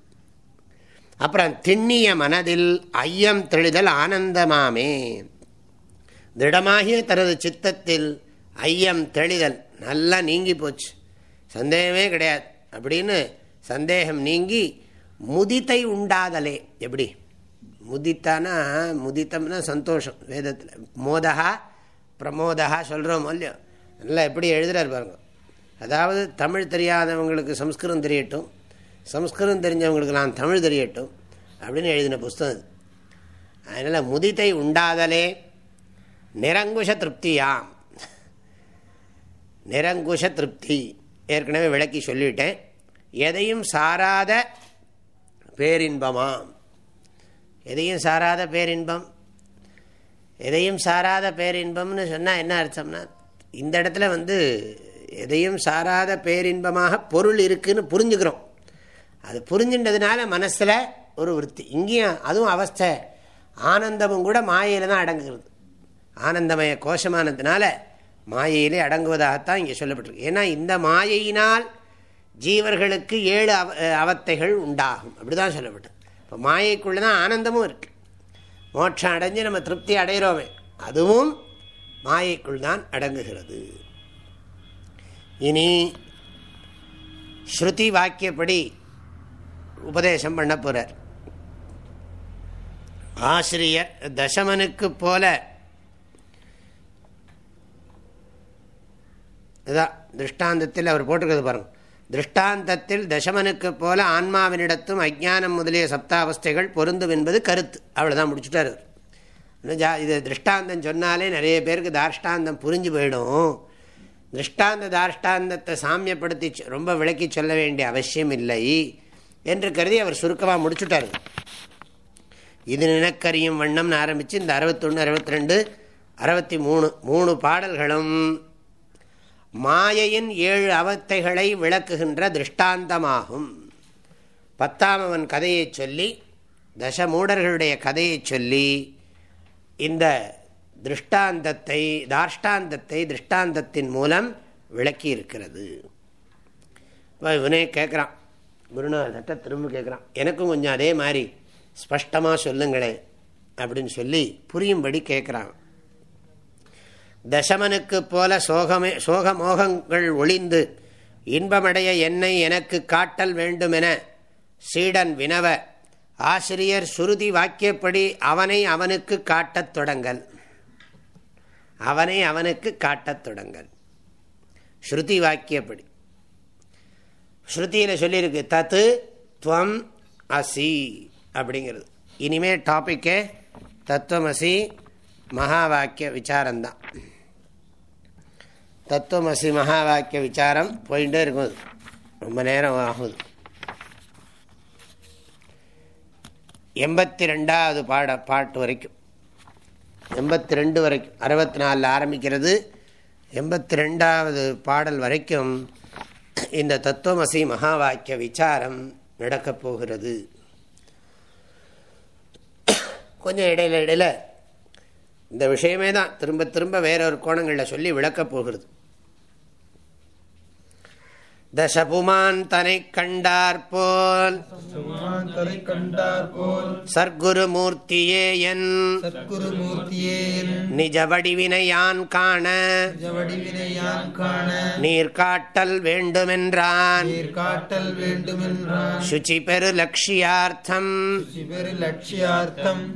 அப்புறம் திண்ணிய மனதில் ஐயம் தெளிதல் ஆனந்தமாமே. திடமாகிய தனது சித்தத்தில் ஐயம் தெளிதல் நல்லா நீங்கி போச்சு. சந்தேகமே கிடையாது. அப்படின்னு சந்தேகம் நீங்கி முதித்தை உண்டாதலே. எப்படி? முதித்தானா முதித்தம்னா சந்தோஷம். வேதத்தில் மோதகா பிரமோதகா சொல்கிறோம் இல்லையோ? நல்லா எப்படி எழுதுறாரு பாருங்க. அதாவது தமிழ் தெரியாதவங்களுக்கு சம்ஸ்கிருதம் தெரியட்டும். சம்ஸ்கிருதம் தெரிஞ்சவங்களுக்கு நான் தமிழ் தெரியட்டும் அப்படின்னு எழுதின புஸ்தகம் அது. அதனால் முதித்தை உண்டாதலே நிரங்குஷ திருப்தியாம். நிரங்குஷ திருப்தி. ஏற்கனவே விளக்கி சொல்லிவிட்டேன். எதையும் சாராத பேரின்பமாம் எதையும் சாராத பேரின்பம்? எதையும் சாராத பேரின்பம்னு சொன்னால் என்ன அர்த்தம்னா இந்த இடத்துல வந்து எதையும் சாராத பேரின்பமாக பொருள் இருக்குதுன்னு புரிஞ்சுக்கிறோம். அது புரிஞ்சுன்றதுனால மனசில் ஒரு விற்பி இங்கேயும் அதுவும் அவஸ்தை. ஆனந்தமும் கூட மாயையில் தான் அடங்குகிறது. ஆனந்தமய கோஷமானதுனால மாயையிலே அடங்குவதாகத்தான் இங்கே சொல்லப்பட்டிருக்கு. ஏன்னா இந்த மாயையினால் ஜீவர்களுக்கு ஏழு அவ அவத்தைகள் உண்டாகும். அப்படி தான் சொல்லப்பட்டது. இப்போ மாயைக்குள்ளே தான் ஆனந்தமும் இருக்குது மோட்சம் அடைஞ்சு நம்ம திருப்தி அடைகிறோமே அதுவும் மாயைக்குள் தான் அடங்குகிறது. இனி ஸ்ருதி வாக்கியப்படி உபதேசம் பண்ண போகிறார் ஆசிரியர் தசமனுக்கு போல இதான் திருஷ்டாந்தத்தில் அவர் போட்டிருக்கிறது பாருங்க. திருஷ்டாந்தத்தில் தசமனுக்கு போல ஆன்மாவினிடத்தும் அஜ்ஞானம் முதலிய சப்தாவஸ்தைகள் பொருந்தும் என்பது கருத்து. அவ்வளோதான் முடிச்சுட்டார் இது திருஷ்டாந்தம் சொன்னாலே நிறைய பேருக்கு தாஷ்டாந்தம் புரிஞ்சு போயிடும். திருஷ்டாந்த தாஷ்டாந்தத்தை சாமியப்படுத்தி ரொம்ப விளக்கி சொல்ல வேண்டிய அவசியம் இல்லை என்று கருதி அவர் சுருக்கமாக முடிச்சுட்டார். இது நினக்கரியும் வண்ணம்னு ஆரம்பித்து இந்த அறுபத்தொன்று அறுபத்தி ரெண்டு அறுபத்தி மூணு மூணு பாடல்களும் மாயையின் ஏழு அவத்தைகளை விளக்குகின்ற திருஷ்டாந்தமாகும். பத்தாம் அவன் கதையை சொல்லி தசமூடர்களுடைய கதையை சொல்லி இந்த திருஷ்டாந்தத்தை தாஷ்டாந்தத்தை திருஷ்டாந்தத்தின் மூலம் விளக்கி இருக்கிறது இவனே கேட்குறான். குருநாதட்ட திரும்ப கேட்குறான். எனக்கும் கொஞ்சம் அதே மாதிரி ஸ்பஷ்டமாக சொல்லுங்களேன் அப்படின்னு சொல்லி புரியும்படி கேட்குறான். தசமனுக்கு போல சோகமே சோக மோகங்கள் ஒளிந்து இன்பமடைய என்னை எனக்கு காட்டல் வேண்டுமென சீடன் வினவ ஆசிரியர் சுருதி வாக்கியப்படி அவனை அவனுக்கு காட்டத் தொடங்கல். அவனை அவனுக்கு காட்டத் தொடங்கல். ஸ்ருதி வாக்கியப்படி. ஸ்ருதியில் சொல்லியிருக்கு தத்து துவம் அசி அப்படிங்கிறது. இனிமே டாப்பிக்கே தத்துவமசி மகா வாக்கிய விசாரந்தான் தத்துவமசி மகா வாக்கிய விசாரம் போயிட்டே இருக்கும். ரொம்ப நேரம் ஆகுது. எண்பத்தி ரெண்டாவது பாட பாட்டு வரைக்கும். எண்பத்தி ரெண்டு வரைக்கும் அறுபத்தி நாலில் ஆரம்பிக்கிறது. எண்பத்தி ரெண்டாவது பாடல் வரைக்கும் இந்த தத்துவமசி மகா வாக்கிய விசாரம் நடக்கப் போகிறது. கொஞ்சம் இடையில இடையில இந்த விஷயமே தான். திரும்ப திரும்ப வேற ஒரு கோணங்களில் சொல்லி விளக்கப் போகிறது. தசபுமான் தனை கண்டார் போல் தலை கண்டார் போல் சர்க்குரு மூர்த்தியே என். சத்குரு மூர்த்தியே நிஜ வடிவினையான் காண. வடிவினையான் காண நீர் காட்டல் வேண்டுமென்றான் சுச்சி பெரு லட்சியார்த்தம்.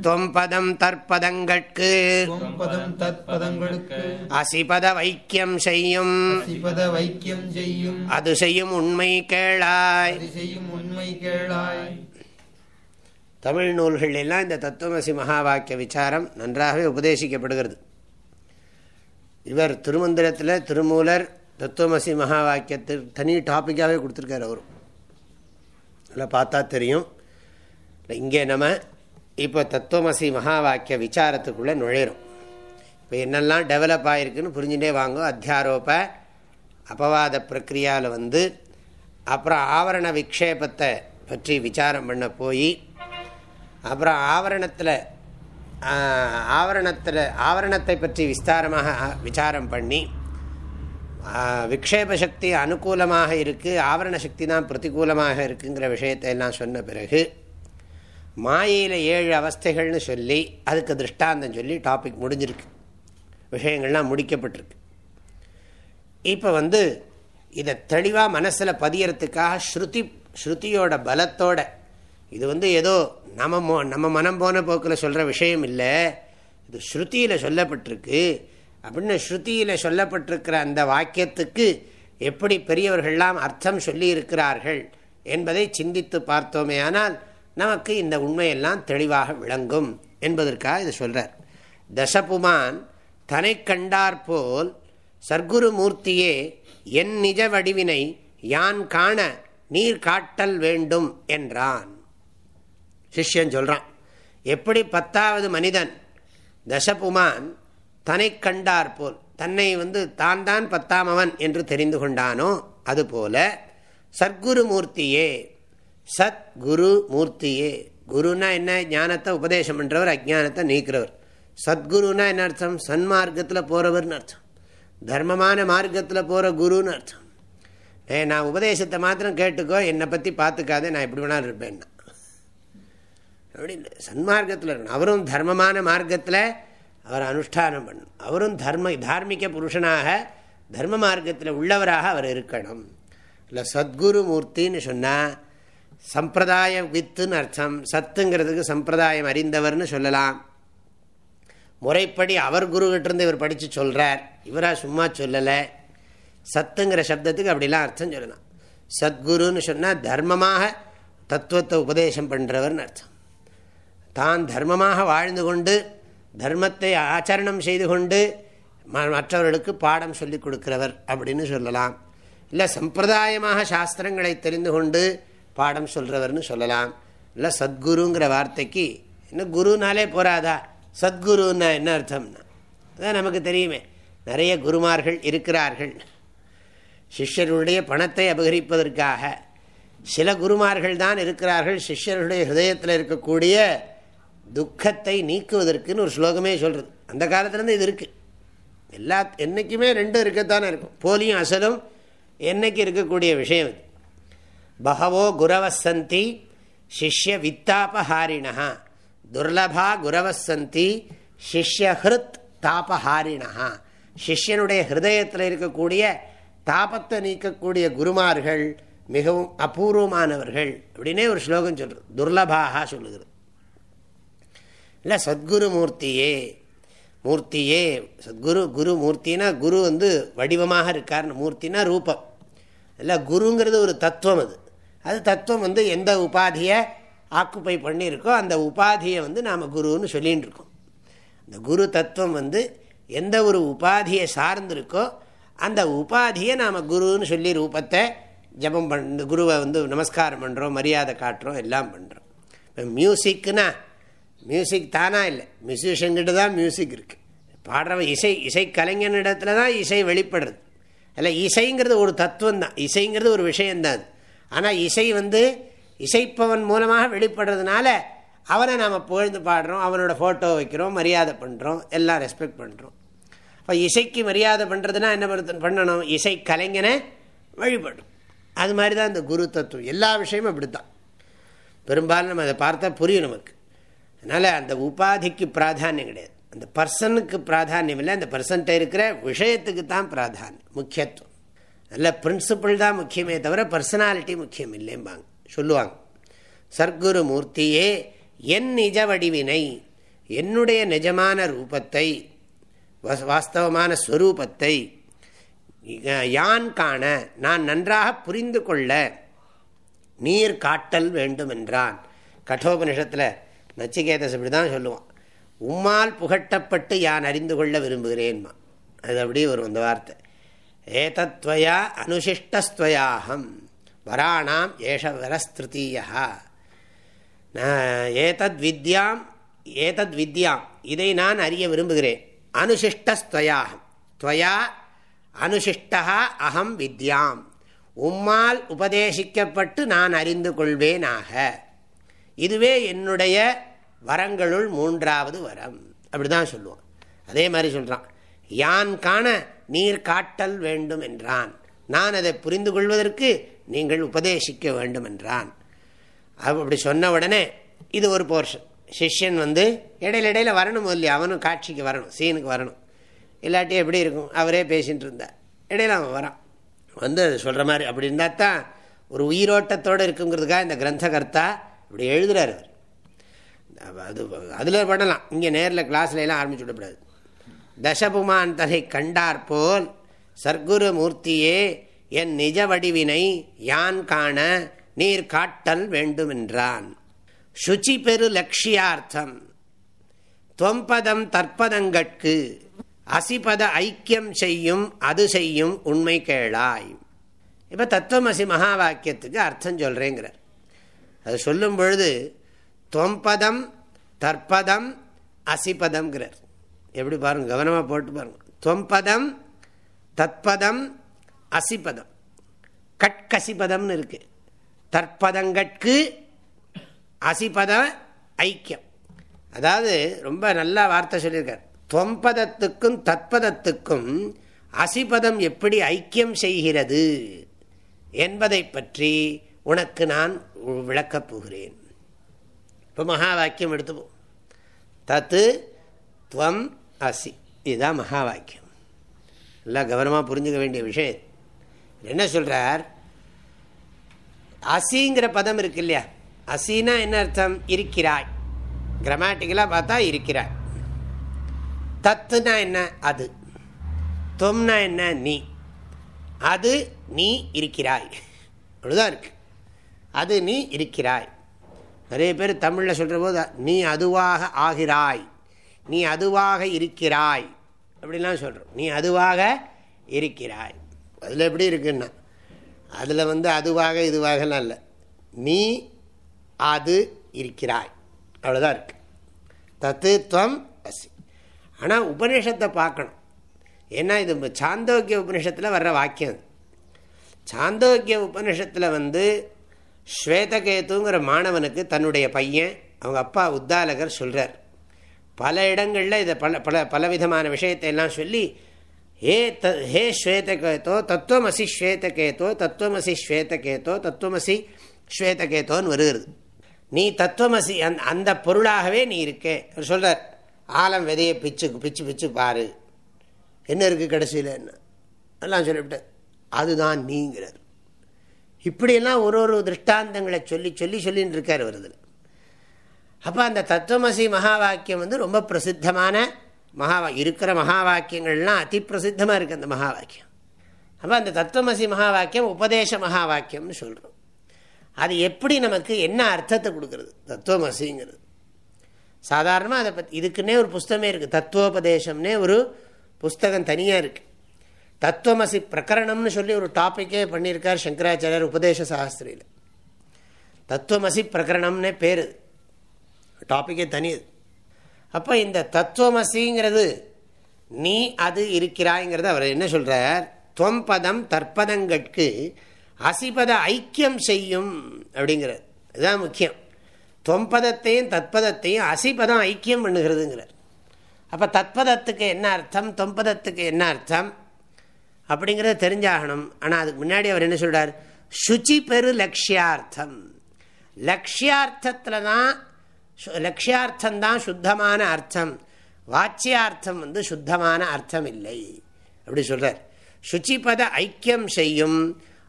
தொம்பதம் தற்பதங்கட்கு. அசிபத வைக்கியம் செய்யும். அது செய்யும் உண்மை கேளாய். தமிழ் நூல்கள் எல்லாம் இந்த தத்துவமசி மகா வாக்கிய விசாரம் நன்றாகவே உபதேசிக்கப்படுகிறது. இவர் திருமந்திரத்தில் திருமூலர் தத்துவமசி மகா வாக்கியத்தில் தனி டாப்பிக்காகவே கொடுத்துருக்காரு அவரும் அதில் பார்த்தா தெரியும். இங்கே நம்ம இப்போ தத்துவமசி மகா வாக்கிய விசாரத்துக்குள்ளே நுழையிறோம். இப்போ என்னெல்லாம் டெவலப் ஆகிருக்குன்னு புரிஞ்சுட்டே வாங்க. அத்தியாரோப அபவாத பிரக்ரியாவில் வந்து அப்புறம் ஆவரண விக்ஷேபத்தை பற்றி விசாரம் பண்ண போய் அப்புறம் ஆவரணத்தில் ஆவரணத்தில் ஆவரணத்தை பற்றி விஸ்தாரமாக விசாரம் பண்ணி விக்ஷேப சக்தி அனுகூலமாக இருக்குது ஆவரண சக்தி தான் பிரதிகூலமாக இருக்குங்கிற விஷயத்தை எல்லாம் சொன்ன பிறகு மாயையில் ஏழு அவஸ்தைகள்னு சொல்லி அதுக்கு திருஷ்டாந்தம் சொல்லி டாபிக் முடிஞ்சிருக்கு. விஷயங்கள்லாம் முடிக்கப்பட்டிருக்கு. இப்போ வந்து இதை தெளிவாக மனசில் பதியறதுக்காக ஸ்ருதி ஸ்ருதியோட பலத்தோட இது வந்து ஏதோ நம்ம மோ நம்ம மனம் போன போக்கில் சொல்கிற விஷயம் இல்லை. இது ஸ்ருதியில் சொல்லப்பட்டிருக்கு. அப்படின்னு ஸ்ருதியில் சொல்லப்பட்டிருக்கிற அந்த வாக்கியத்துக்கு எப்படி பெரியவர்கள்லாம் அர்த்தம் சொல்லி இருக்கிறார்கள் என்பதை சிந்தித்து பார்த்தோமே ஆனால் நமக்கு இந்த உண்மையெல்லாம் தெளிவாக விளங்கும் என்பதற்காக இது சொல்கிறார் தசபுமான் தனை கண்டாற்போல் சர்க்குரு மூர்த்தியே என் நிஜ வடிவினை யான் காண நீர் காட்டல் வேண்டும் என்றான். சிஷ்யன் சொல்கிறான் எப்படி பத்தாவது மனிதன் தசபுமான் தன்னை கண்டார் போல் தன்னை வந்து தான் தான் பத்தாமவன் என்று தெரிந்து கொண்டானோ அதுபோல சத்குரு மூர்த்தியே சத் குரு மூர்த்தியே குருனா என்ன? ஞானத்தை உபதேசம் பண்ணுறவர் அஜானத்தை நீக்கிறவர். சத்குருனா என்ன அர்த்தம்? சன்மார்க்கத்தில் போகிறவர்னு அர்த்தம். தர்மமான மார்க்கத்தில் போகிற குருன்னு அர்த்தம். ஏ நான் உபதேசத்தை மாத்திரம் கேட்டுக்கோ என்னை பற்றி பார்த்துக்காதே நான் எப்படி வேணாலும் இருப்பேன்னா. அப்படி இல்லை சன்மார்க்கத்தில் இருக்கணும். அவரும் தர்மமான மார்க்கத்தில் அவர் அனுஷ்டானம் பண்ணணும். அவரும் தர்ம தார்மிக புருஷனாக தர்ம மார்க்கத்தில் உள்ளவராக அவர் இருக்கணும். இல்லை சத்குரு மூர்த்தின்னு சொன்னால் சம்பிரதாய வித்துன்னு அர்த்தம். சத்துங்கிறதுக்கு சம்பிரதாயம் அறிந்தவர்னு சொல்லலாம். முறைப்படி அவர் குருகிட்டிருந்து இவர் படித்து சொல்கிறார் இவராக சும்மா சொல்லலை. சத்துங்கிற சப்தத்துக்கு அப்படிலாம் அர்த்தம் சொல்லலாம் சத்குருன்னு சொன்னால் தர்மமாக தத்துவத்தை உபதேசம் பண்ணுறவர்னு அர்த்தம். தான் தர்மமாக வாழ்ந்து கொண்டு தர்மத்தை ஆச்சரணம் செய்து கொண்டு மற்றவர்களுக்கு பாடம் சொல்லிக் கொடுக்கிறவர் அப்படின்னு சொல்லலாம். இல்லை சம்பிரதாயமாக சாஸ்திரங்களை தெரிந்து கொண்டு பாடம் சொல்கிறவர்னு சொல்லலாம். இல்லை சத்குருங்கிற வார்த்தைக்கு இன்னும் குருனாலே போராதா சத்குருன்னா என்ன அர்த்தம்னா அதான் நமக்கு தெரியுமே நிறைய குருமார்கள் இருக்கிறார்கள். சிஷ்யர்களுடைய பணத்தை அபகரிப்பதற்காக சில குருமார்கள் தான் இருக்கிறார்கள். சிஷ்யர்களுடைய ஹிருதயத்தில் இருக்கக்கூடிய துக்கத்தை நீக்குவதற்குன்னு ஒரு ஸ்லோகமே சொல்கிறது அந்த காலத்துலேருந்து இது இருக்குது எல்லா என்றைக்குமே ரெண்டும் இருக்கத்தானே இருக்கும். போலியும் அசலும் என்னைக்கு இருக்கக்கூடிய விஷயம் இது. பகவோ குரவசந்தி சிஷ்ய வித்தாபஹாரிணா துர்லபா குரவசந்தி சிஷ்யஹிருத் தாபஹாரிணா சிஷ்யனுடைய ஹிருதயத்தில் இருக்கக்கூடிய தாபத்தை நீக்கக்கூடிய குருமார்கள் மிகவும் அபூர்வமானவர்கள் அப்படின்னே ஒரு ஸ்லோகம் சொல்கிறது துர்லபாக சொல்லுகிறது. இல்லை சத்குரு மூர்த்தியே மூர்த்தியே சத்குரு குரு மூர்த்தினா குரு வந்து வடிவமாக இருக்கார்னு மூர்த்தினா ரூபம். இல்லை குருங்கிறது ஒரு தத்துவம் அது. அது தத்துவம் வந்து எந்த உபாதியை ஆக்குப்பை பண்ணியிருக்கோ அந்த உபாதியை வந்து நாம் குருன்னு சொல்லின்னு இருக்கோம் அந்த குரு தத்துவம் வந்து எந்த ஒரு உபாதியை சார்ந்திருக்கோ அந்த உபாதியை நாம் குருன்னு சொல்லி ரூபத்தை ஜபம் பண்ண குருவை வந்து நமஸ்காரம் பண்ணுறோம் மரியாதை காட்டுறோம் எல்லாம் பண்ணுறோம் இப்போ மியூசிக்னா மியூசிக் தானா இல்லை. மியூசிஷியன்கிட்ட தான் மியூசிக் இருக்குது பாடுறவன் இசை இசை கலைஞனிடத்துல தான் இசை வெளிப்படுறது. அதில் இசைங்கிறது ஒரு தத்துவம் தான். இசைங்கிறது ஒரு விஷயந்தான் அது ஆனால் இசை வந்து இசைப்பவன் மூலமாக வெளிப்படுறதுனால அவனை நாம் புகழ்ந்து பாடுறோம் அவனோட ஃபோட்டோ வைக்கிறோம் மரியாதை பண்ணுறோம் எல்லாம் ரெஸ்பெக்ட் பண்ணுறோம் இப்போ இசைக்கு மரியாதை பண்ணுறதுனா என்ன பண்ணணும்? இசை கலைஞனை வழிபடும். அது மாதிரி தான் இந்த குரு தத்துவம். எல்லா விஷயமும் அப்படி தான் பெரும்பாலும் நம்ம அதை பார்த்தா புரியும் நமக்கு. அதனால் அந்த உபாதிக்கு பிராதானியம் கிடையாது. அந்த பர்சனுக்கு பிராதானியம் இல்லை. அந்த பர்சன்ட்ட இருக்கிற விஷயத்துக்கு தான் பிராதானியம் முக்கியத்துவம். நல்ல பிரின்சிபிள் தான் முக்கியமே தவிர பர்சனாலிட்டி முக்கியம் இல்லைம்பாங்க. சொல்லுவாங்க. சர்க்குரு மூர்த்தியே என் நிஜ வடிவினை என்னுடைய நிஜமான ரூபத்தை வாஸ்தவமான ஸ்வரூபத்தை யான் காண நான் நன்றாக புரிந்து கொள்ள நீர் காட்டல் வேண்டுமென்றான். கடோபனிஷத்தில் கட்டோபனிஷத்தில் நச்சிகேதஸ் இப்படி தான் சொல்லுவான். உம்மால் புகட்டப்பட்டு யான் அறிந்து கொள்ள விரும்புகிறேன்மா. அது அப்படியே வரும் அந்த வார்த்தை. ஏதத்வயா அனுசிஷ்டஸ்துவயாகம் வராணாம் ஏஷ வரஸ்திருத்தீயா ஏதத் வித்யாம் ஏதத் வித்யாம் இதை நான் அறிய விரும்புகிறேன். அனுசிஷ்டஸ்துவயாகம் துவயா அனுசிஷ்டா அகம் வித்யாம். உம்மால் உபதேசிக்கப்பட்டு நான் அறிந்து கொள்வேனாக. இதுவே என்னுடைய வரங்களுள் மூன்றாவது வரம். அப்படிதான் சொல்லுவோம் அதே மாதிரி சொல்கிறான் யான் காண நீர் காட்டல் வேண்டும் என்றான். நான் அதை புரிந்து கொள்வதற்கு நீங்கள் உபதேசிக்க வேண்டும் என்றான் அப்படி சொன்ன உடனே இது ஒரு போர்ஷன் சிஷ்யன் வந்து இடையில இடையில வரணும் இல்லையா? அவனும் காட்சிக்கு வரணும் சீனுக்கு வரணும். இல்லாட்டி எப்படி இருக்கும்? அவரே பேசிகிட்டு இருந்தார். இடையில அவன் வரான். வந்து அது சொல்கிற மாதிரி அப்படி இருந்தால் தான் ஒரு உயிரோட்டத்தோடு இருக்குங்கிறதுக்காக இந்த கிரந்தகர்த்தா இப்படி எழுதுறாரு அவர். அது அதில் பண்ணலாம் இங்கே நேரில் கிளாஸ்லாம் எல்லாம் ஆரம்பிச்சு விடக்கூடாது. தசபுமான் தகை கண்டார் போல் சர்க்குரு மூர்த்தியே என் நிஜ வடிவினை யான் காண நீர் காட்டல் வேண்டுமென்றான். சுச்சி பெரு லட்சியார்த்தம். தொம்பதம் தற்பதங்கட்கு அசிபத ஐக்கியம் செய்யும் அது செய்யும் உண்மை கேளாய். இப்போ தத்துவமசி மகா வாக்கியத்துக்கு அர்த்தம் சொல்கிறேங்கிறார் அது சொல்லும் பொழுது தொம்பதம் தற்பதம் அசிபதம்ங்கிறார். எப்படி பாருங்க கவனமாக போட்டு பாருங்க. தொம்பதம் தத்பதம் அசிபதம் கட்கசிபதம்னு இருக்கு. தற்பதங்கட்கு அசிபத ஐக்கியம். அதாவது ரொம்ப நல்ல வார்த்தை சொல்லியிருக்கார். தொம்பதத்துக்கும் தற்பதத்துக்கும் அசிபதம் எப்படி ஐக்கியம் செய்கிறது என்பதை பற்றி உனக்கு நான் விளக்கப் போகிறேன். இப்போ மகா வாக்கியம் எடுத்துப்போம் தத்து துவம் அசி. இதுதான் மகா வாக்கியம். நல்லா கவனமாக புரிஞ்சுக்க வேண்டிய விஷயம். என்ன சொல்கிறார் அசிங்கிற பதம் இருக்கு இல்லையா? அசினா என்ன அர்த்தம்? இருக்கிறாய். கிராமட்டிக்கலாக பார்த்தா இருக்கிறாய். தத்துனா என்ன? அது. தொம்னா என்ன? நீ. அது நீ இருக்கிறாய். அவ்வளோதான் இருக்கு. அது நீ இருக்கிறாய். நிறைய பேர் தமிழில் சொல்கிற போது நீ அதுவாக ஆகிறாய். நீ அதுவாக இருக்கிறாய். அப்படிலாம் சொல்கிறோம் நீ அதுவாக இருக்கிறாய். அதில் எப்படி இருக்குன்னா அதில் வந்து அதுவாக இதுவாகலாம் இல்லை. நீ அது இருக்கிறாய். அவ்வளோதான் இருக்கு. தத்துவம் அசி. ஆனால் உபநிஷத்தை பார்க்கணும். ஏன்னா இது சாந்தோக்கிய உபநிஷத்தில் வர்ற வாக்கியம் சாந்தோக்கிய உபநிஷத்தில் வந்து ஸ்வேதகேத்துங்கிற மாணவனுக்கு தன்னுடைய பையன் அவங்க அப்பா உத்தாலகர் சொல்கிறார் பல இடங்களில் இதை பல பல பலவிதமான விஷயத்தை எல்லாம் சொல்லி ஹே த ஹே ஸ்வேதகேதோ தத்துவமசி ஸ்வேதகேதோ தத்துவமசி ஸ்வேதகேதோ தத்துவமசி ஸ்வேதகேதோன்னு வருகிறது. நீ தத்துவமசி அந் அந்த பொருளாகவே நீ இருக்கே. அவர் சொல்கிறார் ஆலம் விதையை பிச்சு பிச்சு பிச்சு பாரு. என்ன இருக்குது கடைசியில் என்ன? எல்லாம் சொல்லிவிட்டு அதுதான் நீங்கிறார் இப்படியெல்லாம் ஒரு ஒரு திருஷ்டாந்தங்களை சொல்லி சொல்லி சொல்லின்னு இருக்கார் வருதில் அப்போ அந்த தத்துவமசி மகா வாக்கியம் வந்து ரொம்ப பிரசித்தமான மகா இருக்கிற மகா வாக்கியங்கள்லாம் அதி பிரசித்தமாக இருக்குது அந்த மகா வாக்கியம் அப்போ அந்த தத்துவமசி மகா வாக்கியம் உபதேச மகா வாக்கியம்னு சொல்கிறோம் அது எப்படி நமக்கு என்ன அர்த்தத்தை கொடுக்குறது? தத்துவமசிங்கிறது. சாதாரணமாக அதை பற்றி இதுக்குன்னே ஒரு புஸ்தகமே இருக்குது தத்துவோபதேசம்னே ஒரு புஸ்தகம் தனியாக இருக்குது தத்துவமசி பிரகரணம்னு சொல்லி ஒரு டாப்பிக்கே பண்ணியிருக்கார் சங்கராச்சாரியர் உபதேச சாஸ்திரியில். தத்துவமசி பிரகரணம்னே பேர். டாப்பிக்கே தனியது. அப்போ இந்த தத்துவமசிங்கிறது நீ அது இருக்கிறாய்ங்கிறது அவர் என்ன சொல்கிறார் தொம்பதம் தற்பதங்கட்கு அசிபத ஐக்கியம் செய்யும் அப்படிங்கிறார். இதுதான் முக்கியம். தொம்பதத்தையும் தத்பதத்தையும் அசிபதம் ஐக்கியம் பண்ணுகிறதுங்கிறார். அப்போ தத்பதத்துக்கு என்ன அர்த்தம்? தொம்பதத்துக்கு என்ன அர்த்தம்? அப்படிங்கிறத தெரிஞ்சாகணும். ஆனால் அதுக்கு முன்னாடி அவர் என்ன சொல்கிறார் சுச்சி பெரு லட்சியார்த்தம். லட்சியார்த்தத்தில் தான் லக்ஷியார்த்தந்தான் சுத்தமான அர்த்தம் வாச்சியார்த்தம் வந்து சுத்தமான அர்த்தம் இல்லை அப்படி சொல்கிறார் சுச்சிபத ஐக்கியம் செய்யும்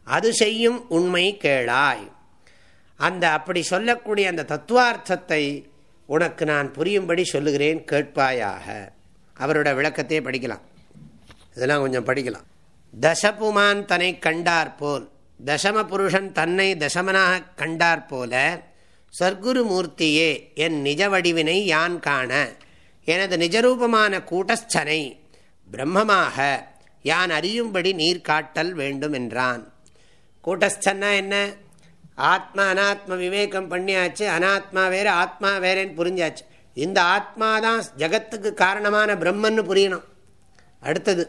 அது செய்யும் உண்மை கேளாய் அந்த அப்படி சொல்லக்கூடிய அந்த தத்துவார்த்தத்தை உனக்கு நான் புரியும்படி சொல்லுகிறேன் கேட்பாயாக அவரோட விளக்கத்தையே படிக்கலாம் இதெல்லாம் கொஞ்சம் படிக்கலாம் தசபுமான் தன்னை கண்டார் போல் தசம புருஷன் தன்னை தசமனாக கண்டார் போல சர்க்குருமூர்த்தியே என் நிஜ வடிவினை யான் காண? எனது நிஜரூபமான கூட்டஸ்தனை பிரம்மமாக யான் அறியும்படி நீர் காட்டல் வேண்டும் என்றான். கூட்டஸ்தன்னா என்ன? ஆத்மா அனாத்ம விவேகம் பண்ணியாச்சு அனாத்மா வேறு ஆத்மா வேறேன்னு புரிஞ்சாச்சு. இந்த ஆத்மா தான் ஜகத்துக்கு காரணமான பிரம்மன்னு புரியணும். அடுத்தது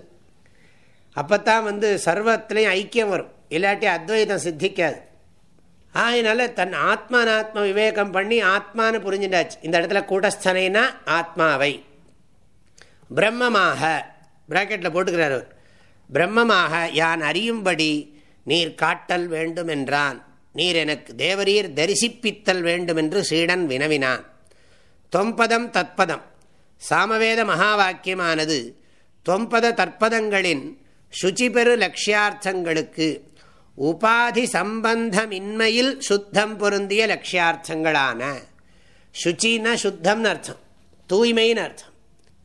அப்போ தான் வந்து சர்வத்திலையும் ஐக்கியம் வரும். இல்லாட்டி அத்வைதம் சித்திக்காது. அதனால தன் ஆத்மானாத்ம விவேகம் பண்ணி ஆத்மானு புரிஞ்சுட்டாச்சு இந்த இடத்துல கூட்டஸ்தனைனா ஆத்மாவை பிரம்மமாக பிராக்கெட்டில் போட்டுக்கிறார் பிரம்மமாக யான் அறியும்படி நீர் காட்டல் வேண்டும் என்றான் நீர் எனக்கு தேவரீர் தரிசிப்பித்தல் வேண்டும் என்று சீடன் வினவினான் தொம்பதம் தத்பதம் சாமவேத மகா வாக்கியமானது தொம்பத தற்பதங்களின் சுச்சிபெரு லட்சியார்த்தங்களுக்கு உபாதி சம்பந்தமின்மையில் சுத்தம் பொருந்திய லட்சியார்த்தங்களான சுச்சின்னா சுத்தம்னு அர்த்தம். தூய்மைன்னு அர்த்தம்.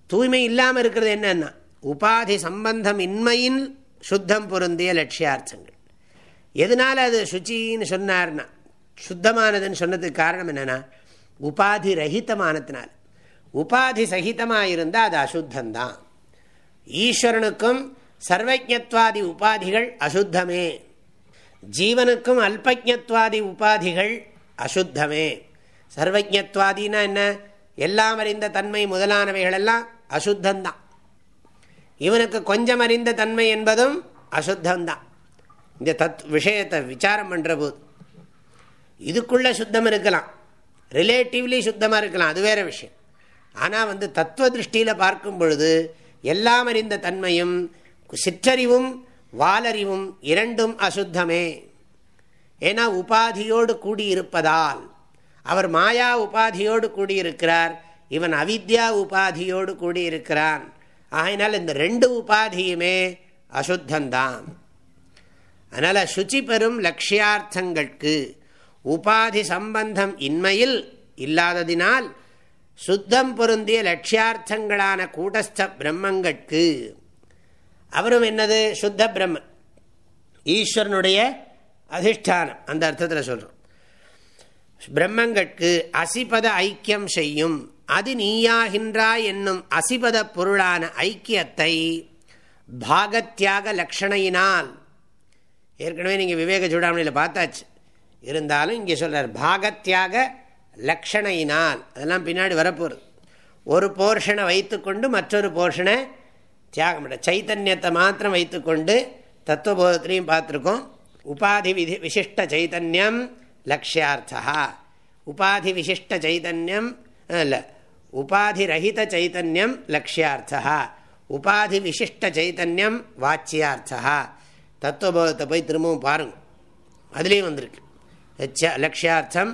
தூய்மை இல்லாமல் இருக்கிறது என்னன்னா உபாதி சம்பந்தம் இன்மையின் சுத்தம் பொருந்திய லட்சியார்த்தங்கள். எதனால் அது சுச்சின்னு சொன்னார்னா சுத்தமானதுன்னு சொன்னதுக்கு காரணம் என்னென்னா உபாதி ரஹிதமானதுனால உபாதி சகிதமாக இருந்தால் அது அசுத்தந்தான் ஈஸ்வரனுக்கும் சர்வஜத்வாதி உபாதிகள் அசுத்தமே. ஜீவனுக்கும் அல்பஜத்வாதி உபாதிகள் அசுத்தமே. சர்வஜத்வாதினா என்ன? எல்லாம் அறிந்த தன்மை முதலானவைகள் எல்லாம் அசுத்தந்தான் இவனுக்கு கொஞ்சம் அறிந்த தன்மை என்பதும் அசுத்தம்தான். இந்த தத் விஷயத்தை விசாரம் பண்ணுற போது இதுக்குள்ள சுத்தம் இருக்கலாம். ரிலேட்டிவ்லி சுத்தமாக இருக்கலாம். அது வேற விஷயம். ஆனால் வந்து தத்துவ திருஷ்டியில் பார்க்கும் பொழுது எல்லாம் அறிந்த தன்மையும் சிற்றறிவும் வாலறிவும் இரண்டும் அசுத்தமே. ஏன்னா உபாதியோடு கூடியிருப்பதால் அவர் மாயா உபாதியோடு கூடியிருக்கிறார் இவன் அவித்யா உபாதியோடு கூடியிருக்கிறான். ஆகினால் இந்த ரெண்டு உபாதியுமே அசுத்தந்தான் அதனால் சுச்சி பெறும் லட்சியார்த்தங்களுக்கு உபாதி சம்பந்தம் இன்மையில் இல்லாததினால் சுத்தம் பொருந்திய லட்சியார்த்தங்களான கூட்டஸ்த பிரம்மங்கட்கு அவரும் என்னது? சுத்த பிரம்மன். ஈஸ்வரனுடைய அதிஷ்டானம். அந்த அர்த்தத்தில் சொல்கிறோம் பிரம்மங்கட்கு அசிபத ஐக்கியம் செய்யும். அது நீயாகின்றாய் என்னும் அசிபத பொருளான ஐக்கியத்தை பாகத்தியாக லக்ஷணையினால் ஏற்கனவே நீங்கள் விவேக சூடாமணியில் பார்த்தாச்சு. இருந்தாலும் இங்கே சொல்கிறார் பாகத்தியாக லக்ஷணையினால். அதெல்லாம் பின்னாடி வரப்போகுது. ஒரு போர்ஷனை வைத்துக்கொண்டு மற்றொரு போர்ஷனை தியாகம் பண்ண. சைத்தன்யத்தை மாத்திரம் வைத்துக்கொண்டு தத்துவபோதத்திலையும் பார்த்துருக்கோம். உபாதி விதி விசிஷ்ட சைதன்யம் லக்ஷியார்த்தா உபாதி விசிஷ்ட சைதன்யம் இல்லை உபாதி ரஹித சைதன்யம் லக்ஷியார்த்தா உபாதி விசிஷ்ட சைதன்யம் வாச்சியார்த்தா தத்துவபோதத்தை போய் திரும்பவும் பாருங்க. அதுலேயும் வந்திருக்கு. லட்சியார்த்தம்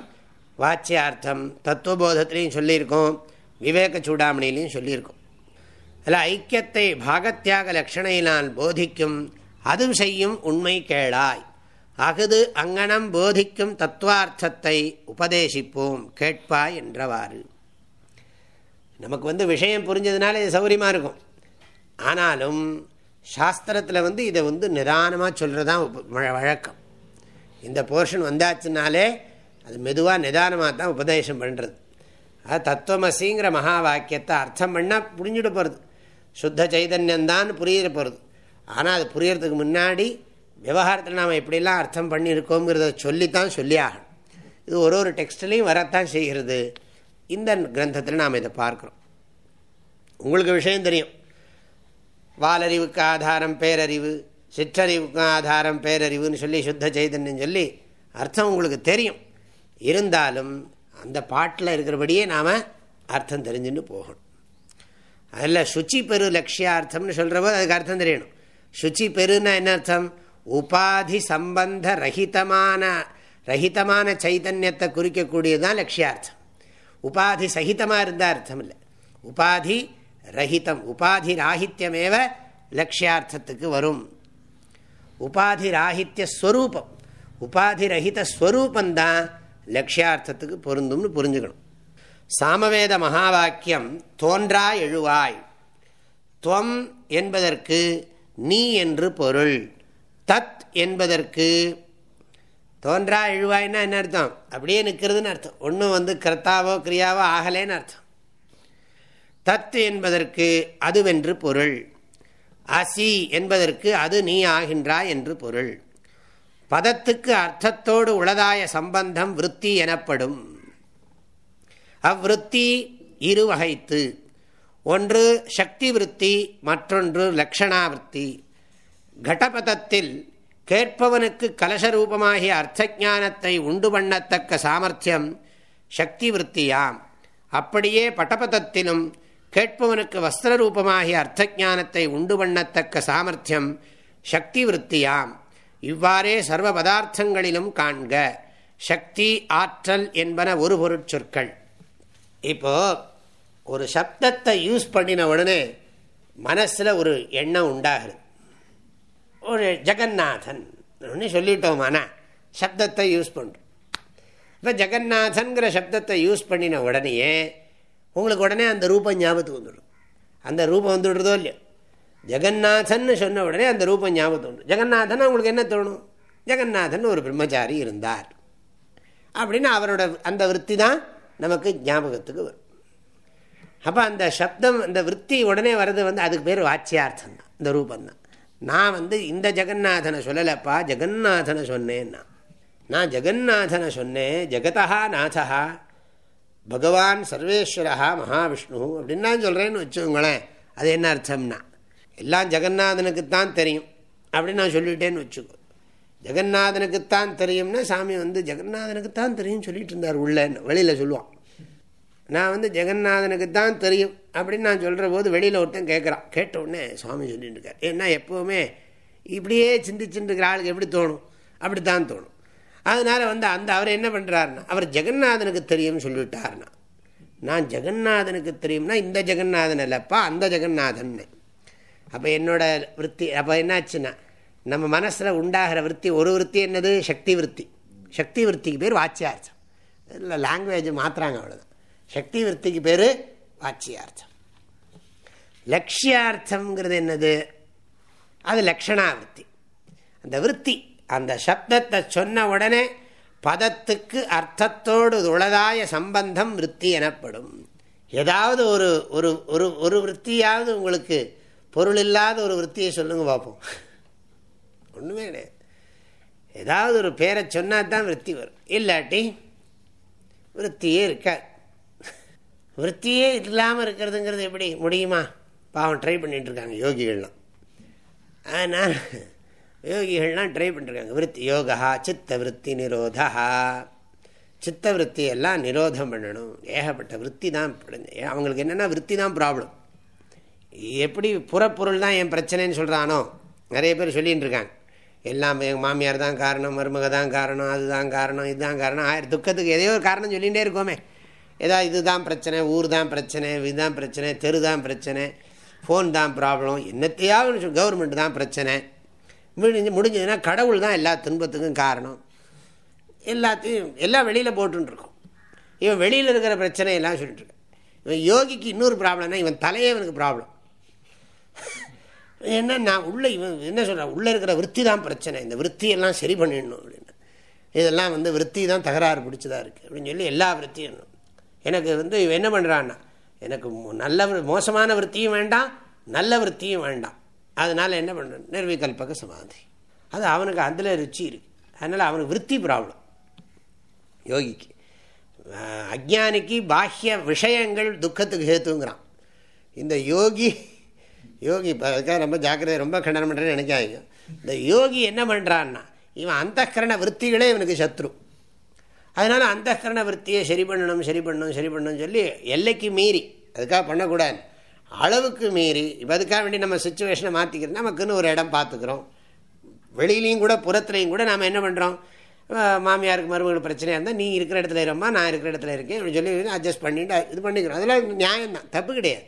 வாச்சியார்த்தம் தத்துவபோதத்திலையும் சொல்லியிருக்கோம். விவேக சூடாமணிலையும் சொல்லியிருக்கோம். அதில் ஐக்கியத்தை பாகத்தியாக லட்சணையினால் போதிக்கும் அது செய்யும் உண்மை கேளாய். அகுது அங்கனம் போதிக்கும் தத்துவார்த்தத்தை உபதேசிப்போம் கேட்பாய் என்றவாறு. நமக்கு வந்து விஷயம் புரிஞ்சதுனால இது சௌகரியமாக இருக்கும். ஆனாலும் சாஸ்திரத்தில் வந்து இதை வந்து நிதானமாக சொல்கிறது தான் வழக்கம். இந்த போர்ஷன் வந்தாச்சுனாலே அது மெதுவாக நிதானமாக தான் உபதேசம் பண்ணுறது அது தத்துவமசிங்கிற மகா வாக்கியத்தை அர்த்தம் பண்ணால் புரிஞ்சுட்டு போகிறது சுத்த சைதன்யந்தான் புரியிற போகிறது ஆனால் அது புரியறதுக்கு முன்னாடி விவகாரத்தில் நாம் எப்படிலாம் அர்த்தம் பண்ணியிருக்கோங்கிறத சொல்லித்தான் சொல்லி ஆகணும் இது ஒரு ஒரு டெக்ஸ்ட்லேயும் வரத்தான் செய்கிறது. இந்த கிரந்தத்தில் நாம் இதை பார்க்குறோம். உங்களுக்கு விஷயம் தெரியும். வாலறிவுக்கு ஆதாரம் பேரறிவு சிற்றறிவுக்கு ஆதாரம் பேரறிவுன்னு சொல்லி சுத்த சைதன்யம் சொல்லி அர்த்தம் உங்களுக்கு தெரியும். இருந்தாலும் அந்த பாட்டில் இருக்கிறபடியே நாம் அர்த்தம் தெரிஞ்சுன்னு போகணும். அதில் சுச்சி பெரு லட்சியார்த்தம்னு சொல்கிறபோது அதுக்கு அர்த்தம் தெரியணும். சுச்சி பெருன்னா என்ன அர்த்தம்? உபாதி சம்பந்த ரஹிதமான ரஹிதமான சைதன்யத்தை குறிக்கக்கூடியது தான் லட்சியார்த்தம். உபாதி சகிதமாக இருந்தால் அர்த்தம் இல்லை. உபாதி ரஹிதம் உபாதி ராகித்யமேவ லட்சியார்த்தத்துக்கு வரும். உபாதி ராகித்ய ஸ்வரூபம் உபாதி ரஹித ஸ்வரூபந்தான் லட்சியார்த்தத்துக்கு பொருந்தும்னு புரிஞ்சுக்கணும். சாமவேத மகாவாக்கியம் தோன்றா எழுவாய். துவம் என்பதற்கு நீ என்று பொருள். தத் என்பதற்கு தோன்றா எழுவாய்னா என்ன அர்த்தம்? அப்படியே நிற்கிறதுன்னு அர்த்தம். ஒன்றும் வந்து கர்த்தாவோ கிரியாவோ ஆகலேன்னு அர்த்தம். தத் என்பதற்கு அதுவென்று பொருள். அசி என்பதற்கு அது நீ ஆகின்றாய் என்று பொருள். பதத்துக்கு அர்த்தத்தோடு உளதாய சம்பந்தம் விற்பி எனப்படும். அவ்விருத்தி இரு வகைத்து ஒன்று சக்தி விற்பி மற்றொன்று லக்ஷணாவிருத்தி. கடபதத்தில் கேட்பவனுக்கு கலசரூபமாகிய அர்த்த ஜானத்தை உண்டு பண்ணத்தக்க சாமர்த்தியம் சக்தி விற்த்தியாம் அப்படியே பட்டபதத்திலும் கேட்பவனுக்கு வஸ்திரரூபமாகிய அர்த்த ஜானத்தை உண்டு பண்ணத்தக்க சாமர்த்தியம் சக்தி விற்த்தியாம் இவ்வாறே சர்வ பதார்த்தங்களிலும் காண்க. சக்தி ஆற்றல் என்பன ஒரு பொருட்சொற்கள். இப்போ ஒரு சப்தத்தை யூஸ் பண்ணின உடனே மனசில் ஒரு எண்ணம் உண்டாகுது ஒரு ஜெகநாதன் சொல்லிட்டோமானா சப்தத்தை யூஸ் பண்ணுறோம் இப்போ ஜெகநாதன்கிற சப்தத்தை யூஸ் பண்ணின உடனேயே உங்களுக்கு உடனே அந்த ரூபம் ஞாபகத்துக்கு வந்துடும். அந்த ரூபம் வந்துடுறதோ இல்லையோ? ஜெகநாதன் சொன்ன உடனே அந்த ரூபம் ஞாபகத்து வந்துடும். ஜெகநாதன் உங்களுக்கு என்ன தோணும்? ஜெகநாதன் ஒரு பிரம்மச்சாரி இருந்தார். அப்படின்னு அவரோட அந்த விற்பி தான் நமக்கு ஞாபகத்துக்கு வரும். அப்போ அந்த சப்தம் அந்த விற்பி உடனே வர்றது வந்து அதுக்கு பேர் வாட்சியார்த்தம் தான் இந்த ரூபந்தான் நான் வந்து இந்த ஜெகநாதனை சொல்லலப்பா ஜெகநாதனை சொன்னேன்னா. நான் ஜெகநாதனை சொன்னேன் ஜெகதா நாதா பகவான் சர்வேஸ்வரா மகாவிஷ்ணு அப்படின்னு நான் சொல்கிறேன்னு வச்சுக்கோங்களேன். அது என்ன அர்த்தம்னா எல்லாம் ஜெகநாதனுக்குத்தான் தெரியும் அப்படின்னு நான் சொல்லிட்டேன்னு வச்சுக்கோ. ஜெகநாதனுக்குத்தான் தெரியும்னா சாமி வந்து ஜெகநாதனுக்குத்தான் தெரியும்னு சொல்லிட்டு இருந்தார் உள்ளன்னு வெளியில் சொல்லுவான். நான் வந்து ஜெகநாதனுக்குத்தான் தெரியும் அப்படின்னு நான் சொல்கிற போது வெளியில் ஒருத்தன் கேட்குறான் கேட்ட உடனே சுவாமி சொல்லிட்டு இருக்கார். ஏன்னா எப்போவுமே இப்படியே சிந்திச்சுட்டுருக்கிற ஆளுக்கு எப்படி தோணும்? அப்படித்தான் தோணும். அதனால் வந்து அந்த அவர் என்ன பண்ணுறாருன்னா அவர் ஜெகநாதனுக்கு தெரியும்னு சொல்லிவிட்டார்னா நான் ஜெகநாதனுக்கு தெரியும்னா இந்த ஜெகநாதன் இல்லைப்பா அந்த ஜெகநாதன் அப்போ என்னோட விற்பி அப்போ என்னாச்சுன்னா நம்ம மனசில் உண்டாகிற விற்பி ஒரு விற்பி என்னது? சக்தி விற்பி சக்தி விற்பிக்கு பேர் வாட்சியார்த்தம் இல்லை லாங்குவேஜ் மாற்றுறாங்க அவ்வளோதான் சக்தி விற்பிக்கு பேர் வாட்சியார்த்தம் லட்சியார்த்தம்ங்கிறது என்னது? அது லக்ஷணா விற்பி அந்த விற்பி அந்த சப்தத்தை சொன்ன உடனே பதத்துக்கு அர்த்தத்தோடு உளதாய சம்பந்தம் விற்பி எனப்படும். ஏதாவது ஒரு ஒரு ஒரு ஒரு விற்த்தியாவது உங்களுக்கு பொருள் இல்லாத ஒரு விற்த்தியை சொல்லுங்க பார்ப்போம் ஒன்றுமே கிடையாது. ஏதாவது ஒரு பேரை சொன்னால் தான் விற்பி வரும். இல்லாட்டி விற்த்தியே இருக்காது. விற்த்தியே இல்லாமல் இருக்கிறதுங்கிறது எப்படி? முடியுமா? பாவம் ட்ரை பண்ணிட்டு இருக்காங்க யோகிகள்லாம். ஆனால் யோகிகள்லாம் ட்ரை பண்ணிருக்காங்க விற்பி யோகா சித்த விற்பி நிரோதா. சித்த விற்பி எல்லாம் நிரோதம் பண்ணணும். ஏகப்பட்ட விற்பி தான் அவங்களுக்கு என்னென்னா விற்பி தான் ப்ராப்ளம் எப்படி புறப்பொருள் தான் என் பிரச்சனைன்னு சொல்கிறானோ நிறைய பேர் சொல்லிகிட்டு இருக்காங்க. எல்லாம் எங்கள் மாமியார் தான் காரணம் மருமக தான் காரணம் அதுதான் காரணம் இதுதான் காரணம். ஆயிரம் துக்கத்துக்கு எதையோ ஒரு காரணம் சொல்லிகிட்டே இருக்கோமே. ஏதாவது இதுதான் பிரச்சனை ஊர் தான் பிரச்சனை இதுதான் பிரச்சனை தெரு தான் பிரச்சனை ஃபோன் தான் ப்ராப்ளம் என்னத்தையாவது கவர்மெண்ட் தான் பிரச்சனை. முடிஞ்சு முடிஞ்சதுன்னா கடவுள் தான் எல்லா துன்பத்துக்கும் காரணம். எல்லாத்தையும் எல்லாம் வெளியில் போட்டுருக்கோம் இவன் வெளியில் இருக்கிற பிரச்சனையெல்லாம் சொல்லிட்டுருக்கேன் இவன் யோகிக்கு இன்னொரு ப்ராப்ளம்னா இவன் தலையே இவனுக்கு ப்ராப்ளம் என்ன நான் உள்ளே இவன் என்ன சொல்கிறான் உள்ளே இருக்கிற விற்பி தான் பிரச்சனை. இந்த விற்த்தியெல்லாம் சரி பண்ணிடணும் அப்படின்னு. இதெல்லாம் வந்து விற்பி தான் தகராறு பிடிச்சதாக இருக்குது அப்படின்னு சொல்லி எல்லா விற்த்தியும் எனக்கு வந்து இவன் என்ன பண்ணுறான்னா எனக்கு நல்ல மோசமான விற்த்தியும் வேண்டாம் நல்ல விற்த்தியும் வேண்டாம். அதனால் என்ன பண்ணுறேன் நிர்விகல்பக சமாதி. அது அவனுக்கு அதில் ருச்சி இருக்குது அதனால் அவனுக்கு விற்பி ப்ராப்ளம் யோகிக்கு. அஜானிக்கு பாஹ்ய விஷயங்கள் துக்கத்துக்கு ஹேத்துங்கிறான். இந்த யோகி யோகி இப்போ அதுக்காக ரொம்ப ஜாக்கிரதை ரொம்ப கண்டனம் பண்ணுறேன்னு நினைக்காதீங்க. இந்த யோகி என்ன பண்ணுறான்னா இவன் அந்தகரண விற்த்திகளே இவனுக்கு சத்ரு. அதனால் அந்தகரண விற்த்தியை சரி பண்ணணும் சரி பண்ணணும் சரி பண்ணணும்னு சொல்லி எல்லைக்கு மீறி அதுக்காக பண்ணக்கூடாது. அளவுக்கு மீறி இப்போ அதுக்காக வேண்டி நம்ம சுச்சுவேஷனை மாற்றிக்கிறோம் நமக்குன்னு ஒரு இடம் பார்த்துக்கிறோம் வெளியிலையும் கூட புறத்துலையும் கூட நாம் என்ன பண்ணுறோம் மாமியாருக்கு மருமகள் பிரச்சனையாக இருந்தால் நீ இருக்கிற இடத்துல இருமா நான் இருக்கிற இடத்துல இருக்கேன் அப்படின்னு சொல்லி அட்ஜஸ்ட் பண்ணிட்டு இது பண்ணிக்கிறோம். அதெல்லாம் நியாயம் தான் தப்பு கிடையாது.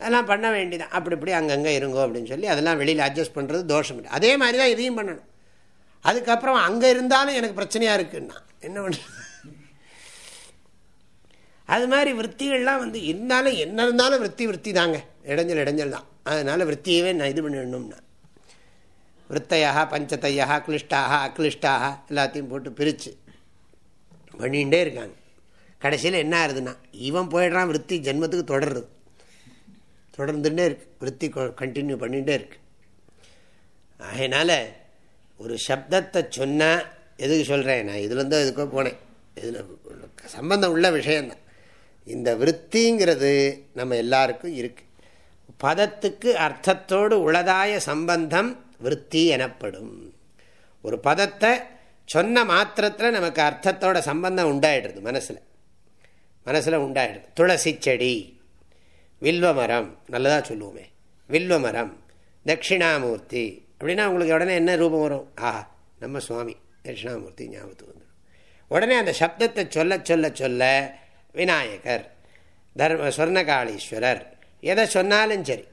அதெல்லாம் பண்ண வேண்டிதான். அப்படி இப்படி அங்கங்கே இருங்கோ அப்படின்னு சொல்லி அதெல்லாம் வெளியில் அட்ஜஸ்ட் பண்ணுறது தோஷம். இல்லை அதே மாதிரி தான் இதையும் பண்ணணும். அதுக்கப்புறம் அங்கே இருந்தாலும் எனக்கு பிரச்சனையாக இருக்குன்னா என்ன பண்ணுறது அது மாதிரி விற்த்திகள்லாம் வந்து இருந்தாலும் என்ன இருந்தாலும் விற்பி விற்பி தாங்க. இடைஞ்சல் இடைஞ்சல் தான். அதனால் விற்த்தியவே நான் இது பண்ணிடணும்னா விற்த்தையாக பஞ்சத்தையாக கிளிஷ்டாக அக்லிஷ்டாக எல்லாத்தையும் போட்டு பிரித்து பண்ணிகிட்டே இருக்காங்க. கடைசியில் என்ன ஆகுதுன்னா இவன் போயிடுறான் விற்பி ஜென்மத்துக்கு தொடருது. தொடர்ந்துட்டே இருக்கு. விற்பி கண்டினியூ பண்ணிகிட்டே இருக்கு. அதனால் ஒரு சப்தத்தை சொன்னால் எதுக்கு சொல்கிறேன் நான் இதுலேருந்து இதுக்கோ போனேன். இதில் சம்பந்தம் உள்ள விஷயந்தான் இந்த விற்த்திங்கிறது நம்ம எல்லாருக்கும் இருக்குது பதத்துக்கு அர்த்தத்தோடு உளதாய சம்பந்தம் விற்பி எனப்படும். ஒரு பதத்தை சொன்ன மாத்திரத்தில் நமக்கு அர்த்தத்தோட சம்பந்தம் உண்டாயிடுறது மனசில். மனசில் உண்டாயிடுது. துளசி செடி வில்வமரம் நல்லதாக சொல்லுவோமே. வில்வமரம் தட்சிணாமூர்த்தி. அப்படின்னா உங்களுக்கு உடனே என்ன ரூபம் வரும்? ஆஹா நம்ம சுவாமி தட்சிணாமூர்த்தி ஞாபகத்துக்கு வந்துடும். உடனே அந்த சப்தத்தை சொல்ல சொல்ல சொல்ல விநாயகர் தர்ம சொர்ணகாளீஸ்வரர் எதை சொன்னாலும் சரி.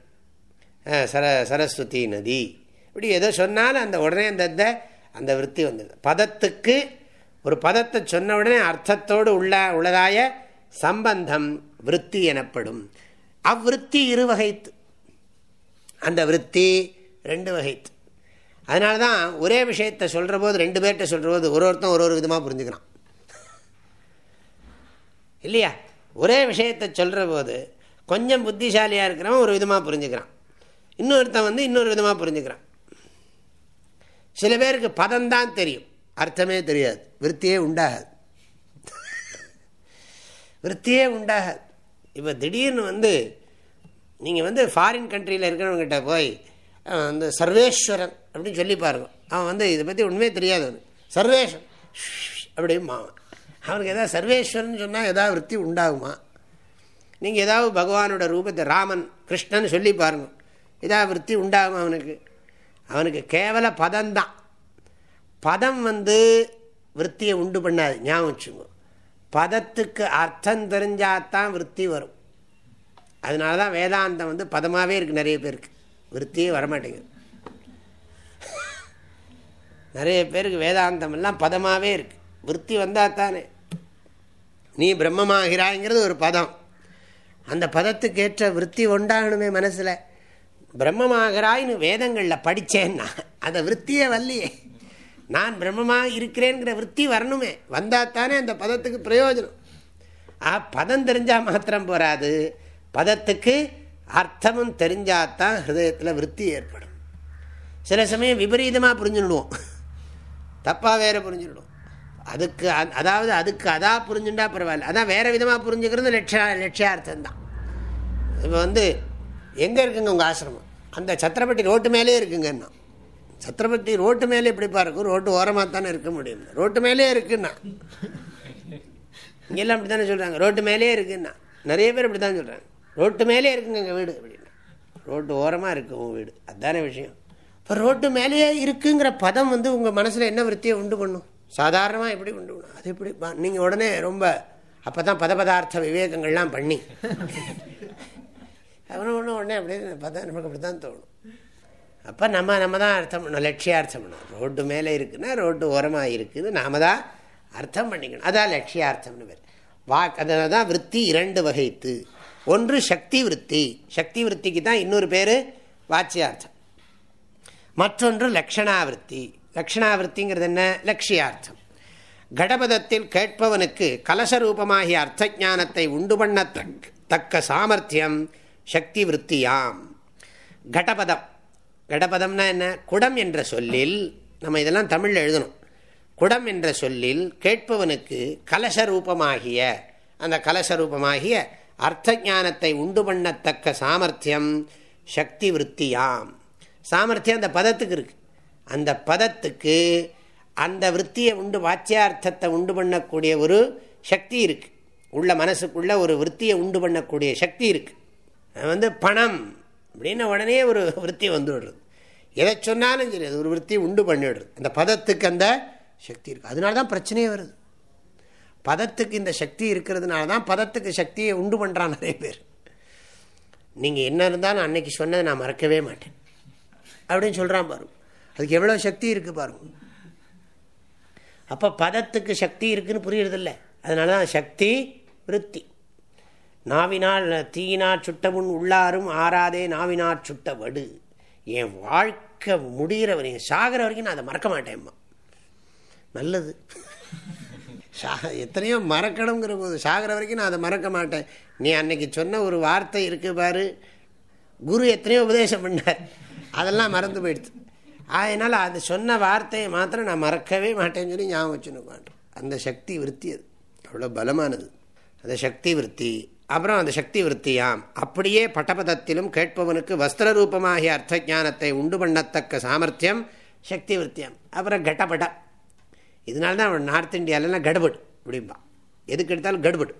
சர சரஸ்வதி நதி. இப்படி எதை சொன்னாலும் அந்த உடனே அந்த அந்த விற்பி வந்தது பதத்துக்கு ஒரு பதத்தை சொன்ன உடனே அர்த்தத்தோடு உள்ள உள்ளதாய சம்பந்தம் விற்பி எனப்படும். அவ்விருத்தி இரு வகைத்து. அந்த விற்பி ரெண்டு வகைத்து. அதனால தான் ஒரே விஷயத்தை சொல்கிற போது ரெண்டு பேர்கிட்ட சொல்கிற போது ஒரு ஒருத்தன் ஒரு ஒரு விதமாக புரிஞ்சுக்கிறான். இல்லையா? ஒரே விஷயத்தை சொல்கிற போது கொஞ்சம் புத்திசாலியாக இருக்கிறவன் ஒரு விதமாக புரிஞ்சுக்கிறான். இன்னொருத்தன் வந்து இன்னொரு விதமாக புரிஞ்சுக்கிறான். சில பேருக்கு பதம்தான் தெரியும். அர்த்தமே தெரியாது. விற்த்தியே உண்டாகாது. விற்த்தியே உண்டாகாது. இப்போ திடீர்னு வந்து நீங்கள் வந்து ஃபாரின் கண்ட்ரியில் இருக்கிறவங்ககிட்ட போய் அந்த சர்வேஸ்வரன் அப்படின்னு சொல்லி பாருங்க. அவன் வந்து இதை பற்றி உண்மையே தெரியாது அவனுக்கு. சர்வேஸ்வரன் அப்படிமா அவனுக்கு எதாவது சர்வேஸ்வரன் சொன்னால் எதாவது விற்பி உண்டாகுமா? நீங்கள் ஏதாவது பகவானோட ரூபத்தை ராமன் கிருஷ்ணன் சொல்லி பாருங்க. ஏதாவது விற்பி உண்டாகும் அவனுக்கு? அவனுக்கு கேவல பதம்தான். பதம் வந்து விற்த்தியை உண்டு பண்ணாது. ஞாபகம் வச்சுங்க பதத்துக்கு அர்த்தம் தெரிஞ்சாதான் விற்பி வரும். அதனால தான் வேதாந்தம் வந்து பதமாகவே இருக்குது நிறைய பேருக்கு. விற்த்தியே வரமாட்டேங்குது. நிறைய பேருக்கு வேதாந்தம் எல்லாம் பதமாகவே இருக்கு. விற்பி வந்தால் தானே நீ பிரம்மமாகிறாய்ங்கிறது ஒரு பதம். அந்த பதத்துக்கு ஏற்ற விற்பி உண்டாகணுமே மனசில். பிரம்மமாகிறாய்னு வேதங்களில் படித்தேன்னா அந்த விற்த்தியே வரலையே. நான் பிரம்மமாக இருக்கிறேங்கிற விற்பி வரணுமே. வந்தால் தானே அந்த பதத்துக்கு பிரயோஜனம். ஆ பதம் தெரிஞ்சால் மாத்திரம் போராது. பதத்துக்கு அர்த்தமும் தெரிஞ்சாதான் ஹிருதயத்தில் விற்பி ஏற்படும். சில சமயம் விபரீதமாக புரிஞ்சுடுவோம். தப்பாக வேறு புரிஞ்சுடுவோம். அதுக்கு அதாவது அதுக்கு அதாக புரிஞ்சுட்டா பரவாயில்ல. அதான் வேறு விதமாக புரிஞ்சுக்கிறது லட்சிய லட்சியார்த்தம் தான். இப்போ வந்து எங்கே இருக்குங்க உங்கள் ஆசிரமம்? அந்த சத்திரப்பட்டி ரோட்டு மேலே இருக்குங்கன்னா சத்திரப்பட்டி ரோட்டு மேலே எப்படிப்பா இருக்கும் ரோட்டு ஓரமாக தானே இருக்க முடியும். ரோட்டு மேலே இருக்குன்னா. இங்கெல்லாம் அப்படி தானே சொல்கிறாங்க ரோட்டு மேலே இருக்குன்னா. நிறைய பேர் அப்படி தான் சொல்கிறாங்க ரோட்டு மேலே இருக்குங்க எங்கள் வீடு அப்படின்னா. ரோட்டு ஓரமாக இருக்குது உங்கள் வீடு. அதுதானே விஷயம். இப்போ ரோட்டு மேலேயே இருக்குங்கிற பதம் வந்து உங்கள் மனசில் என்ன விற்த்தியை உண்டு பண்ணும்? சாதாரணமாக எப்படி உண்டு பண்ணும்? அது எப்படி நீங்கள் உடனே ரொம்ப அப்போ தான் பதபதார்த்த விவேகங்கள்லாம் பண்ணி. அப்புறம் ஒன்று உடனே அப்படியே பார்த்தா நமக்கு அப்படி தான் தோணும். அப்போ நம்ம நம்ம தான் அர்த்தம் பண்ணணும். லட்சியார்த்தம் பண்ணணும். ரோட்டு மேலே இருக்குன்னா ரோட்டு ஓரமாக இருக்குது. நாம தான் அர்த்தம் பண்ணிக்கணும். அதான் லட்சியார்த்தம்னு பேர். வா அதனால தான் விற்பி இரண்டு வகைத்து. ஒன்று சக்தி விற்பி. சக்தி விற்பிக்கு தான் இன்னொரு பேர் வாச்சியார்த்தம் மற்றொன்று லக்ஷணாவிருத்தி லக்ஷணாவிருத்திங்கிறது என்ன? லட்சியார்த்தம் கடபதத்தில் கேட்பவனுக்கு கலசரூபமாகிய அர்த்த ஜானத்தை உண்டு பண்ண தக்க சாமர்த்தியம் சக்தி விற்த்தியாம் கடபதம். கடபதம்னா என்ன? குடம் என்ற சொல்லில் நம்ம இதெல்லாம் தமிழில் எழுதணும். குடம் என்ற சொல்லில் கேட்பவனுக்கு கலசரூபமாகிய அந்த கலசரூபமாகிய அர்த்த ஞானத்தை உண்டு பண்ணத்தக்க சாமர்த்தியம் சக்தி விற்த்தியாம் சாமர்த்தியம் அந்த பதத்துக்கு இருக்கு. அந்த பதத்துக்கு அந்த விற்த்தியை உண்டு வாச்சியார்த்தத்தை உண்டு பண்ணக்கூடிய ஒரு சக்தி இருக்குது உள்ள மனசுக்குள்ள ஒரு விற்த்தியை உண்டு பண்ணக்கூடிய சக்தி இருக்குது வந்து பணம். அப்படின்னு உடனே ஒரு விற்பி வந்துவிடுறது எதை சொன்னாலும் சரி அது ஒரு விற்பி உண்டு பண்ணிவிடுறது அந்த பதத்துக்கு அந்த சக்தி இருக்குது அதனால தான் பிரச்சனையே வருது. பதத்துக்கு இந்த சக்தி இருக்கிறதுனால தான் பதத்துக்கு சக்தியை உண்டு பண்ணுறான் நிறைய பேர். நீங்கள் என்ன இருந்தாலும் அன்னைக்கு சொன்னதை நான் மறக்கவே மாட்டேன். அப்படின்னு சொல்கிறான் பாருங்க அதுக்கு எவ்வளோ சக்தி இருக்குது பாருங்க அப்போ பதத்துக்கு சக்தி இருக்குன்னு புரியுறதில்ல. அதனால தான் சக்தி விற்பி நாவினால் தீயினார் சுட்டமுன் உள்ளாரும் ஆறாதே நாவினார் சுட்ட வடு என் வாழ்க்கை முடிகிற என் சாகிற வரைக்கும் நான் அதை மறக்க மாட்டேன்மா நல்லது. எத்தனையோ மறக்கணுங்கிற போது சாகிற வரைக்கும் நான் அதை மறக்க மாட்டேன். நீ அன்னைக்கு சொன்ன ஒரு வார்த்தை இருக்கு பாரு. குரு எத்தனையோ உபதேசம் பண்ணார். அதெல்லாம் மறந்து போயிடுது. அதனால் அது சொன்ன வார்த்தையை மாத்திரம் நான் மறக்கவே மாட்டேன்னு சொல்லி ஞாபகம் வச்சுன்னு அந்த சக்தி விற்பி அது. அவ்வளோ பலமானது. அந்த சக்தி விற்பி அப்புறம் அந்த சக்தி விற்த்தியாம் அப்படியே பட்டபதத்திலும் கேட்பவனுக்கு வஸ்திர ரூபமாகிய அர்த்த ஜானத்தை உண்டு பண்ணத்தக்க சாமர்த்தியம் சக்தி விற்த்தியம் அப்புறம் கடபட இதனால தான் அவன் நார்த் இந்தியாவிலலாம் கடுபடு அப்படிம்பான் எதுக்கு எடுத்தாலும் கடுபடு.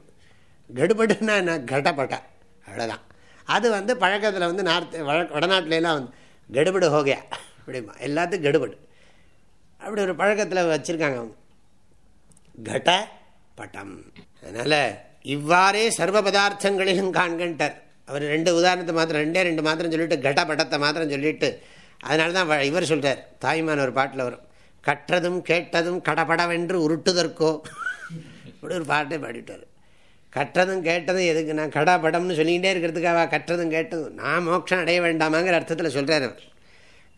கடுபடுன்னா என்ன? கடபட அவ்வளோதான் அது வந்து பழக்கத்தில் வந்து நார்த் வடநாட்டிலலாம் வந்து கடுபடு ஹோகையா அப்படிம்பா. எல்லாத்துக்கும் கடுபடு. அப்படி ஒரு பழக்கத்தில் வச்சுருக்காங்க அவங்க. கட பட்டம் அதனால் இவ்வாறே சர்வ பதார்த்தங்களிலும் காண்கின்றார். அவர் ரெண்டு உதாரணத்தை மாத்திரம் ரெண்டே ரெண்டு மாத்திரம் சொல்லிட்டு கட படத்தை மாத்திரம் சொல்லிட்டு அதனால தான் இவர் சொல்கிறார் தாய்மான ஒரு பாட்டில் வரும் கற்றதும் கேட்டதும் கடப்படவென்று உருட்டுதற்கோ? இப்படி ஒரு பாட்டே பாடிட்டார். கற்றதும் கேட்டதும் எதுக்கு நான் கடப்படம்னு சொல்லிக்கிட்டே இருக்கிறதுக்காக கற்றதும் கேட்டதும் நான் மோட்சம் அடைய வேண்டாமாங்கிற அர்த்தத்தில் சொல்கிறார் அவர்.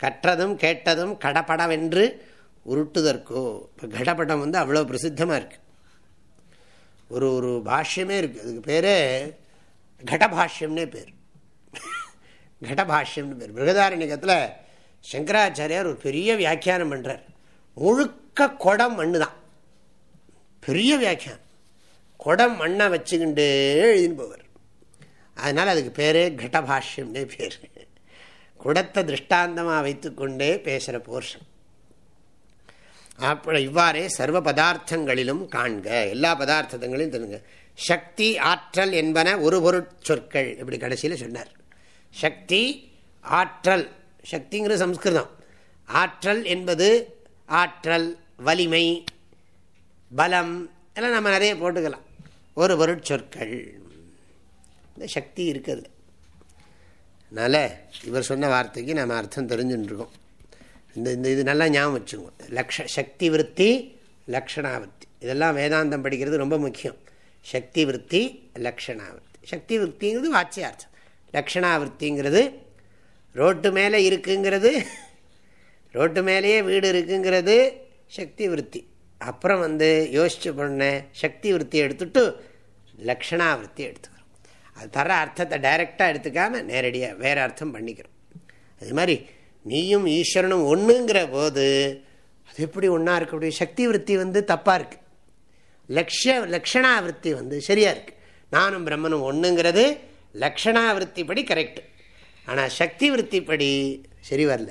கற்றதும் கேட்டதும் கடப்படவென்று உருட்டுதற்கோ? இப்போ கடப்படம் வந்து அவ்வளோ பிரசித்தமாக இருக்குது ஒரு ஒரு பாஷ்யமே இருக்குது அதுக்கு பேர் கடபாஷ்யம்னே பேர். கடபாஷ்யம்னு பேர். பிருகதாரண்யத்தில் சங்கராச்சாரியார் ஒரு பெரிய வியாக்கியானம் பண்ணுறார் முழுக்க குடம் மண்ணு தான். பெரிய வியாக்கியானம். குடம் மண்ணை வச்சுக்கிண்டு எழுதின்னு போவார். அதனால் அதுக்கு பேரே கடபாஷ்யம்னே பேர். குடத்தை திருஷ்டாந்தமாக வைத்துக்கொண்டே பேசுகிற போர்ஷன். அப்படி இவ்வாறே சர்வ பதார்த்தங்களிலும் காண்க. எல்லா பதார்த்தங்களையும் தெரிஞ்சுங்க சக்தி ஆற்றல் என்பன ஒரு பொருட்சொற்கள் இப்படி கடைசியில் சொன்னார். சக்தி ஆற்றல். சக்திங்கிற சம்ஸ்கிருதம். ஆற்றல் என்பது ஆற்றல் வலிமை பலம். எல்லாம் நம்ம நிறைய போட்டுக்கலாம். ஒரு பொருட்சொற்கள் இந்த சக்தி இருக்கிறது. அதனால் இவர் சொன்ன வார்த்தைக்கு நம்ம அர்த்தம் தெரிஞ்சுட்டுருக்கோம் இந்த இந்த இது நல்லா ஞாபகம் வச்சுக்கோங்க. லக்ஷ சக்தி விற்பி லக்ஷணாவர்த்தி. இதெல்லாம் வேதாந்தம் படிக்கிறது ரொம்ப முக்கியம். சக்தி விற்பி லக்ஷணாவர்த்தி. சக்தி விற்பிங்கிறது வாட்சியார்த்தம் லக்ஷணாவர்த்திங்கிறது ரோட்டு மேலே இருக்குங்கிறது ரோட்டு மேலேயே வீடு இருக்குங்கிறது சக்தி விற்பி அப்புறம் வந்து யோசிச்சு பண்ண சக்தி விற்பி எடுத்துட்டு லக்ஷணாவிருத்தி எடுத்துக்கிறோம். அது தர அர்த்தத்தை டைரெக்டாக எடுத்துக்காமல் நேரடியாக வேறு அர்த்தம் பண்ணிக்கிறோம். அது மாதிரி நீயும் ஈஸ்வரனும் ஒன்றுங்கிற போது அது எப்படி ஒன்றா இருக்கக்கூடிய சக்தி விற்பி வந்து தப்பாக இருக்குது லக்ஷ லக்ஷணாவிருத்தி வந்து சரியாக இருக்குது நானும் பிரம்மனும் ஒன்றுங்கிறது லக்ஷணாவிருத்திப்படி கரெக்டு ஆனால் சக்தி விற்த்திப்படி சரி வரல.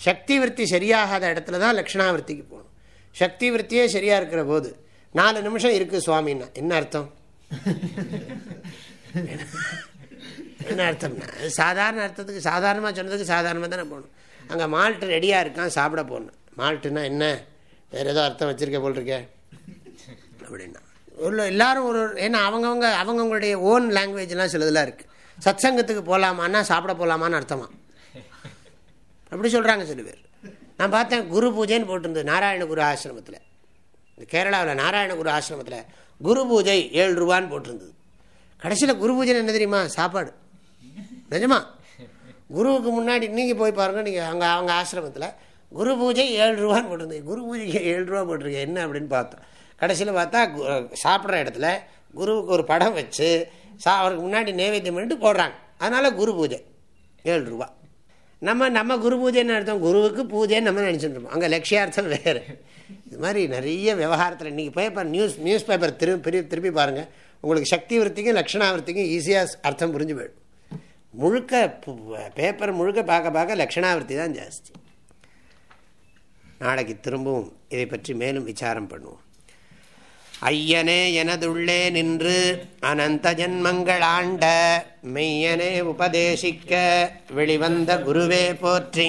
சக்தி விற்பி சரியாகாத இடத்துல தான் லக்ஷணாவிருத்திக்கு போகணும். சக்தி விற்த்தியே சரியாக இருக்கிற போது நாலு நிமிஷம் இருக்குது சுவாமின்னா என்ன அர்த்தம்? என்ன அர்த்தம்னா சாதாரண அர்த்தத்துக்கு சாதாரணமாக சொன்னதுக்கு சாதாரணமாக தானே போகணும். அங்கே மால்ட்டு ரெடியாக இருக்கான் சாப்பிட போகணும். மால்ட்டுனா என்ன? வேறு ஏதோ அர்த்தம் வச்சுருக்க போல் இருக்கே அப்படின்னா. உள்ள எல்லாரும் ஒரு ஏன்னா அவங்கவுங்க அவங்கவுங்களுடைய ஓன் லாங்குவேஜ்லாம் சிலதெல்லாம் இருக்குது சத் சங்கத்துக்கு போகலாமான்னா சாப்பிட போகலாமான்னு அர்த்தமா? அப்படி சொல்கிறாங்க சில பேர். நான் பார்த்தேன் குரு பூஜைன்னு போட்டிருந்தது நாராயண குரு ஆசிரமத்தில். இந்த கேரளாவில் நாராயண குரு ஆசிரமத்தில் குரு பூஜை ஏழு ரூபான்னு போட்டிருந்தது. கடைசியில் குரு பூஜை என்ன தெரியுமா? சாப்பாடு. நிஜமா? குருவுக்கு முன்னாடி நீங்கள் போய் பாருங்கள் நீங்கள் அங்கே அவங்க ஆசிரமத்தில் குரு பூஜை ஏழு ரூபான்னு போட்டிருந்தீங்க. குரு பூஜைக்கு ஏழு ரூபா போட்டிருக்கேன் என்ன அப்படின்னு பார்த்தோம். கடைசியில் பார்த்தா சாப்பிட்ற இடத்துல குருவுக்கு ஒரு படம் வச்சு சா அவருக்கு முன்னாடி நைவேத்தியம் பண்ணிட்டு போடுறாங்க. அதனால் குரு பூஜை ஏழு ரூபா. நம்ம நம்ம குரு பூஜைன்னு அர்த்தம்? குருவுக்கு பூஜைன்னு நம்ம நினச்சிட்டுருப்போம் அங்கே லட்சியார்த்தம் வேறு. இது மாதிரி நிறைய விவகாரத்தில் இன்றைக்கி பேப்பர் நியூஸ் நியூஸ் பேப்பர் திரு திருப்பி பாருங்கள் உங்களுக்கு சக்தி விற்த்திக்கும் லக்ஷணாவிற்த்திக்கும் ஈஸியாக அர்த்தம் புரிஞ்சு போயிடும். முழுக்க பேப்பர் முழுக்க பார்க்க பார்க்க லக்ஷணாவிற்த்தி தான் ஜாஸ்தி நாளைக்கு திரும்பவும் இதை பற்றி மேலும் விசாரம் பண்ணுவோம். ஐயனே எனதுள்ளே நின்று அனந்த ஜன்மங்கள் ஆண்ட மெய்யனே உபதேசிக்க வெளிவந்த குருவே போற்றி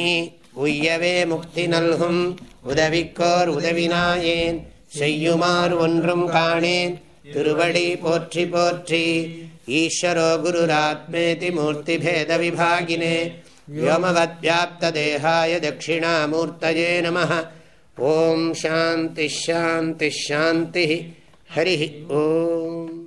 உய்யவே முக்தி நல்கும் உதவிக்கோர் உதவினாயேன் செய்யுமாறு ஒன்றும் காணேன் திருவடி போற்றி போற்றி ईश्वरो गुरुरात्मेति मूर्तिभेदविभागिने व्योमवद्व्याप्तदेहाय दक्षिणामूर्तये नमः। ॐ शान्तिश्शान्तिश्शान्तिः हरिः ओम्।